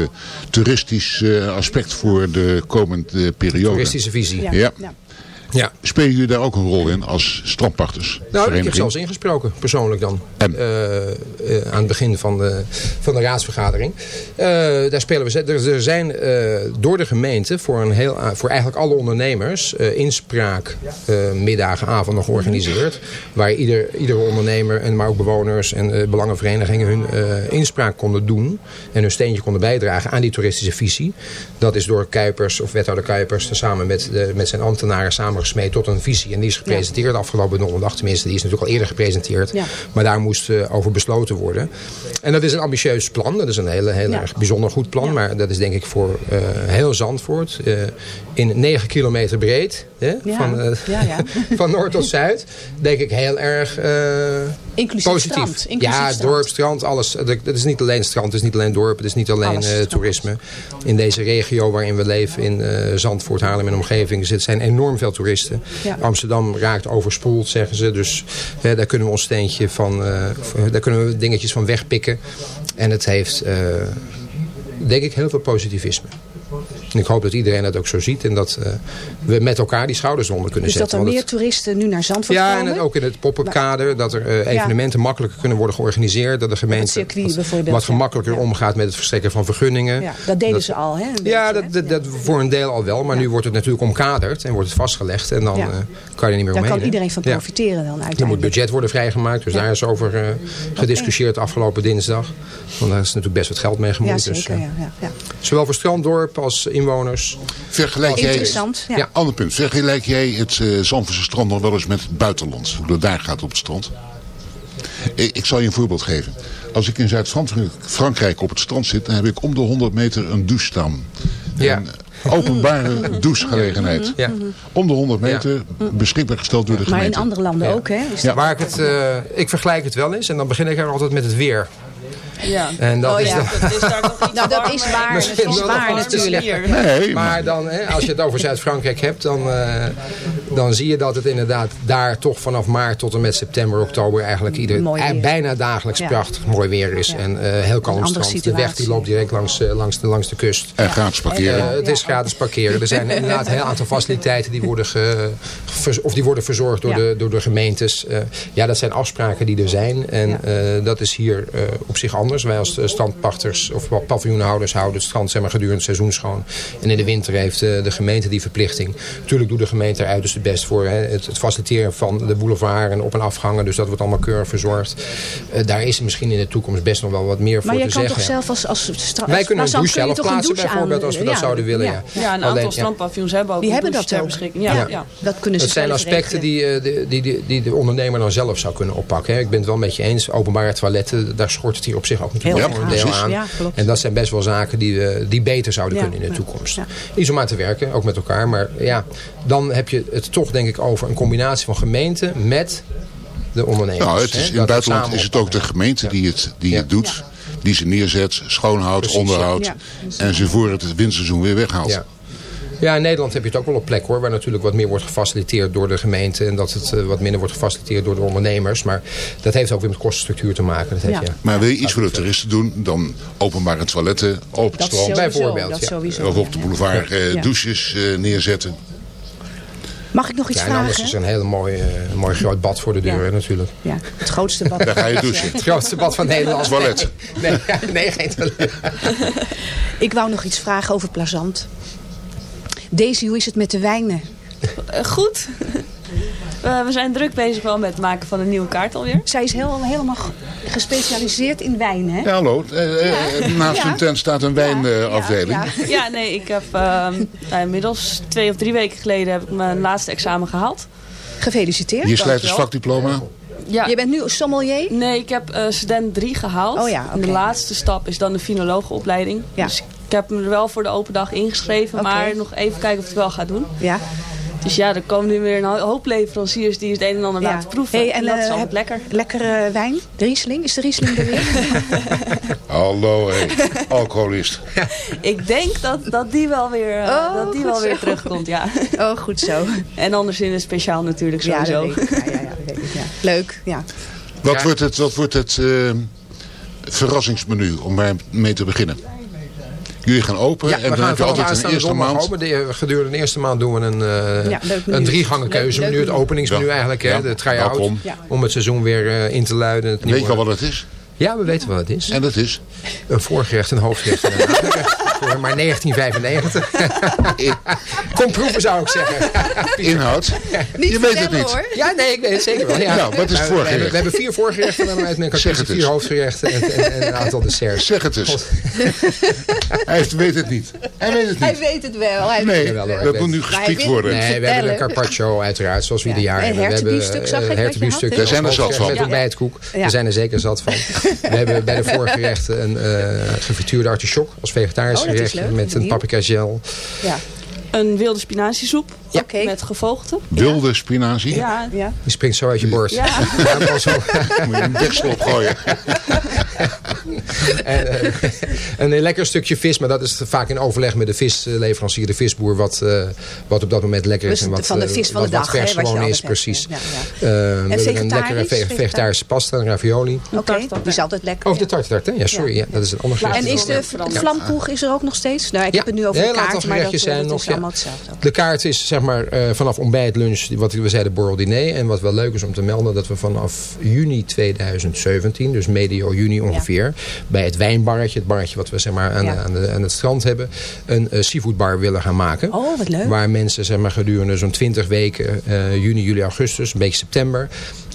toeristisch eh, aspect voor de komende periode. Toeristische visie. Ja. Ja. Spelen jullie daar ook een rol in als strandpachters? Nou, ik heb zelfs ingesproken, persoonlijk dan. Eh, eh, aan het begin van de, van de raadsvergadering. Eh, daar spelen we. Er, er zijn door de gemeente voor, een heel, voor eigenlijk alle ondernemers inspraak middagen, avonden georganiseerd. Waar ieder, iedere ondernemer, en maar ook bewoners en belangenverenigingen hun inspraak konden doen. En hun steentje konden bijdragen aan die toeristische visie. Dat is door Kuipers of wethouder Kuipers samen met, de, met zijn ambtenaren samengesmeed tot een visie. En die is gepresenteerd afgelopen donderdag. Tenminste, die is natuurlijk al eerder gepresenteerd. Ja. Maar daar moest eh, over besloten worden. En dat is een ambitieus plan. Dat is een hele, heel Ja. erg bijzonder goed plan. Maar dat is denk ik voor eh, heel Zandvoort. eh, in 9 kilometer breed. Hè, Ja. van, Ja, ja. <laughs> van noord tot zuid. Denk ik heel erg Inclusief positief. strand, inclusief ja, strand. dorp, strand, alles. Dat dat is niet alleen strand, het is niet alleen dorp. Het is niet alleen toerisme. In deze regio waarin we leven, in Zandvoort, Haarlem en omgeving, zit- zijn enorm veel toeristen. Ja. Amsterdam raakt overspoeld, zeggen ze. Dus eh, daar kunnen we ons steentje van, eh, daar kunnen we dingetjes van wegpikken. En het heeft, eh, denk ik, heel veel positivisme. En ik hoop dat iedereen dat ook zo ziet en dat eh, we met elkaar die schouders eronder kunnen Dus dat zetten. er Want meer het- toeristen nu naar Zandvoort ja, komen? en het- ook in het pop-up kader. Dat er eh, evenementen makkelijker kunnen worden georganiseerd. Dat de gemeente wat, wat ja. gemakkelijker omgaat met het verstrekken van vergunningen. Ja, dat deden ze al, hè? Ja, dat, dat, dat voor een deel al wel. Maar nu wordt het natuurlijk omkaderd en wordt het vastgelegd. En dan Ja. eh, kan je er niet meer Daar omheen. kan hè? iedereen van Ja. profiteren dan Er moet uiteindelijk. budget worden vrijgemaakt. Dus daar is over gediscussieerd afgelopen dinsdag. Want daar is natuurlijk best wat geld mee Ja, gemoeid. zeker. dus, ja, ja, ja. Zowel voor Stranddorp als inwoners. Vergelijk jij, Interessant, ja. Ja. ander punt. Vergelijk jij het eh Zandvoortse strand nog wel eens met het buitenland? Hoe dat daar gaat op het strand? Ik, ik zal je een voorbeeld geven. Als ik in Zuid-Frankrijk op het strand zit, dan heb ik om de 100 meter een douche staan. Ja. Een openbare <laughs> douchegelegenheid. Ja. Om de 100 meter beschikbaar gesteld door de Maar in gemeente. andere landen Ja. ook, hè? Ja. Waar ik, het, eh, ik vergelijk het wel eens. En dan begin ik er altijd met het weer. Ja. En dat Oh, is ja. dan- Dat is daar nog iets Nou, dat is waar. Dat is waar natuurlijk. Hier. Nee, maar, Maar dan, hè, als je het over Zuid-Frankrijk hebt, dan, eh, dan zie je dat het inderdaad daar toch vanaf maart tot en met september, oktober eigenlijk ieder, Mooi weer. eh, bijna dagelijks Ja. prachtig mooi weer is. Ja. En eh, heel kalm strand. De weg die loopt direct langs, eh, langs, de, langs de kust. en gratis parkeren. Eh, het is gratis parkeren. Er zijn <laughs> inderdaad een heel aantal faciliteiten die worden, ge, of die worden verzorgd door, Ja. de, door de gemeentes. Eh, ja, dat zijn afspraken die er zijn. En eh, dat is hier eh, op zich anders. Wij als strandpachters of pa- paviljoenhouders houden het strand zeg maar, gedurende het seizoen schoon. En in de winter heeft eh, de gemeente die verplichting. Natuurlijk doet de gemeente er uiterst het best voor. Hè. Het, het faciliteren van de boulevard en op- en afgangen. Dus dat wordt allemaal keurig verzorgd. Eh, daar is misschien in de toekomst best nog wel wat meer Maar voor te kan zeggen. toch zelf als, als Wij kunnen een douche je zelf plaatsen douche bijvoorbeeld aan- als we dat ja, zouden willen. Ja. Ja, een Alleen, aantal ja. strandpaviljoens hebben ook Die een hebben douche dat ter beschikking. Ja, Ja. ja. Dat kunnen ze Het zijn aspecten regelen. die, eh, die, die, die de ondernemer dan zelf zou kunnen oppakken. hè. Ik ben het wel met je eens. Openbare toiletten, daar schort het hier op zich ook natuurlijk Heel wel een deel aan. En dat zijn best wel zaken die, we, die beter zouden kunnen in de toekomst. Iets om aan te werken, ook met elkaar. Maar ja, dan heb je het toch denk ik over een combinatie van gemeente met de ondernemers. Nou, het hè. is, in het buitenland is het ook de gemeente die het, die Ja. het doet. Die ze neerzet, schoonhoudt, Precies, onderhoudt. ja. En ze voor het winterseizoen weer weghaalt. Ja. Ja, in Nederland heb je het ook wel op plek hoor. Waar natuurlijk wat meer wordt gefaciliteerd door de gemeente. En dat het eh, wat minder wordt gefaciliteerd door de ondernemers. Maar dat heeft ook weer met kostenstructuur te maken. Dat heeft. Maar wil je iets voor de toeristen doen, dan openbare toiletten op het strand. bijvoorbeeld, dat ja. sowieso, Of op de boulevard eh, douches eh, neerzetten. Mag ik nog iets ja, en anders vragen? is er een hele mooi, eh, mooi groot bad voor de deur natuurlijk. Ja, het grootste bad. <laughs> Daar ga je douchen. Het grootste bad van Nederland. <laughs> Toilet. Nee, nee, <laughs> nee, geen toilet. Ik wou nog iets vragen over Plazant. Daisy, hoe is het met de wijnen? Eh, goed. Eh, we zijn druk bezig wel met het maken van een nieuwe kaart alweer. Zij is heel, helemaal ge- gespecialiseerd in wijn, hè? Ja, hallo. Eh, eh, naast Ja. hun tent staat een wijnafdeling. Ja, nee, ik heb ehm, nou, inmiddels twee of drie weken geleden heb ik mijn laatste examen gehaald. Gefeliciteerd. Je slijt als vakdiploma. Ja. Je bent nu sommelier? Nee, ik heb eh student 3 gehaald. Oh ja, En de laatste stap is dan de finologenopleiding. Ja. Dus ik heb me er wel voor de open dag ingeschreven, maar nog even kijken of ik het wel ga doen. Ja. Dus ja, er komen nu weer een ho- hoop leveranciers die het een en ander Ja. laten proeven. Hey, en, en, dat is eh, altijd lekker. Lekkere wijn? De Riesling? Is de Riesling er weer? <laughs> Hallo, hé. alcoholist. Ik denk dat, dat die wel weer, eh, Oh, dat die wel weer terugkomt, ja. Oh, goed zo. En anders in het speciaal natuurlijk Ja, sowieso. dat weet ik. Ja, ja, ja, dat weet ik, ja. Leuk, ja. Wat Ja. wordt het, wat wordt het eh, verrassingsmenu om mee te beginnen? Jullie gaan open Ja, en dan heb je vanaf altijd een eerste maand. open. De, gedurende de eerste maand doen we een, eh Ja, een drie gangen keuzemenu. Het menu. openingsmenu Ja. eigenlijk. Hè, de try-out. Ja. Om het seizoen weer eh, in te luiden. Het Weet je al wat het is? Ja, we weten wat het is. En dat is? Een voorgerecht, een hoofdgerecht en een. Voor maar 1995. Kom proeven zou ik zeggen. Inhoud? Niet je weet het niet. hoor. Ja, nee, ik weet het zeker wel. Ja. Nou, wat is het Maar we- we, voorgerecht? hebben, we hebben vier voorgerechten en met mijn het vier hoofdgerechten en, en, en een aantal desserts. Zeg het eens. <laughs> Hij heeft- weet het niet. Hij weet het Hij niet. weet het wel. Hij Nee, weet Jawel, hoor, dat moet nu hij gespiekt worden. Nee, we hebben een carpaccio uiteraard, zoals we Ja. ieder jaar En hebben. We hebben hertenbiefstuk zag ik eh, hertenbiefstuk. Daar zijn er zat van. Met ontbijtkoek. Daar zijn er zeker zat van. <laughs> We hebben bij de voorgerechten een eh gefrituurde artichok als vegetarisch Oh, gerecht. Met een paprika gel. Ja. Een wilde spinaziesoep Ja. Met gevogelte. Wilde spinazie? Ja, Ja. Die springt zo uit je borst. Ja. <laughs> Ja, op. Moet je een deksel opgooien. <laughs> En, eh, een lekker stukje vis, maar dat is vaak in overleg met de visleverancier, de visboer, wat, eh, wat op dat moment lekker is. Dus en wat, van de eh, vis van wat, de dag, vers wat je gewoon is, precies. Ja, ja. We hebben een lekkere ve- Vegetarisch? vegetarische pasta en ravioli. Oké, die is altijd lekker. Of de tartare, hè? Ja, sorry, ja. dat is een ander gerecht. En is de vlamkoeg is er ook nog steeds? Nou, ik Ja. heb het nu over Een de kaart, maar dat, zijn dat nog, is ja. allemaal hetzelfde. De kaart is zeg maar eh, vanaf ontbijt, lunch, wat we zeiden borrel diner. En wat wel leuk is om te melden, dat we vanaf juni 2017, dus medio juni ongeveer, bij het wijnbarretje, het barretje wat we zeg maar aan, Ja. aan, de, aan het strand hebben, een eh, seafoodbar willen gaan maken. Oh, wat leuk. Waar mensen zeg maar, gedurende zo'n 20 weken, eh, juni, juli, augustus, een beetje september,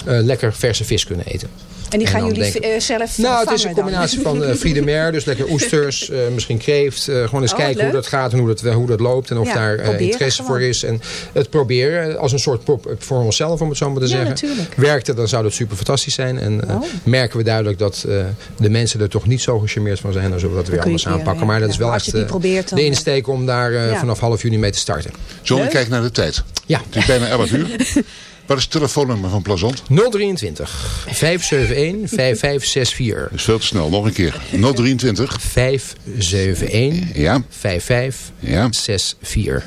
lekker verse vis kunnen eten. En die gaan jullie denk ik- eh, zelf Nou, het is een dan? combinatie van uh, Friede <laughs> Mer, dus lekker oesters, eh, misschien kreeft. eh, gewoon eens Oh, kijken hoe dat gaat en hoe dat, hoe dat loopt. En of Ja, daar eh, interesse gewoon. voor is. En het proberen als een soort pop-up voor onszelf, om het zo maar te Ja, zeggen. natuurlijk. Werkt het, dan zou dat super fantastisch zijn. En eh, Oh. merken we duidelijk dat eh, de mensen er toch niet zo gecharmeerd van zijn. Dan zullen we dat weer anders aanpakken. ja. Maar dat Ja, is wel echt eh, probeert, de insteek om daar eh, Ja. vanaf half juni mee te starten. John, ik Leuk. kijk naar de tijd. Ja. Het is bijna 11 uur. <laughs> Wat is het telefoonnummer van Plazant? 023 571 5564. Dat is veel te snel. Nog een keer. 023 571 ja, 5564. ja,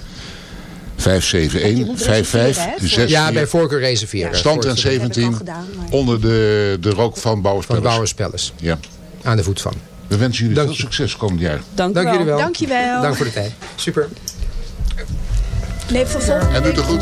571 5566. Ja, bij voorkeur reserveren. Stand en Voorkeur- 17 onder de, de rook van Bouwers Van Palace. Bouwers Palace. Ja. Aan de voet van. We wensen jullie Dank veel je. succes komend jaar. Dank, Dank u jullie wel. Dankjewel. Dank voor de tijd. Super. Nee, vervolg. En doe het goed.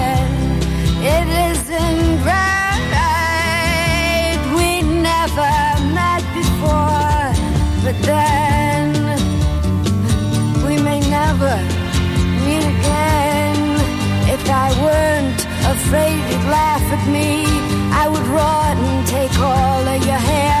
afraid you'd laugh at me, I would run and take all of your hands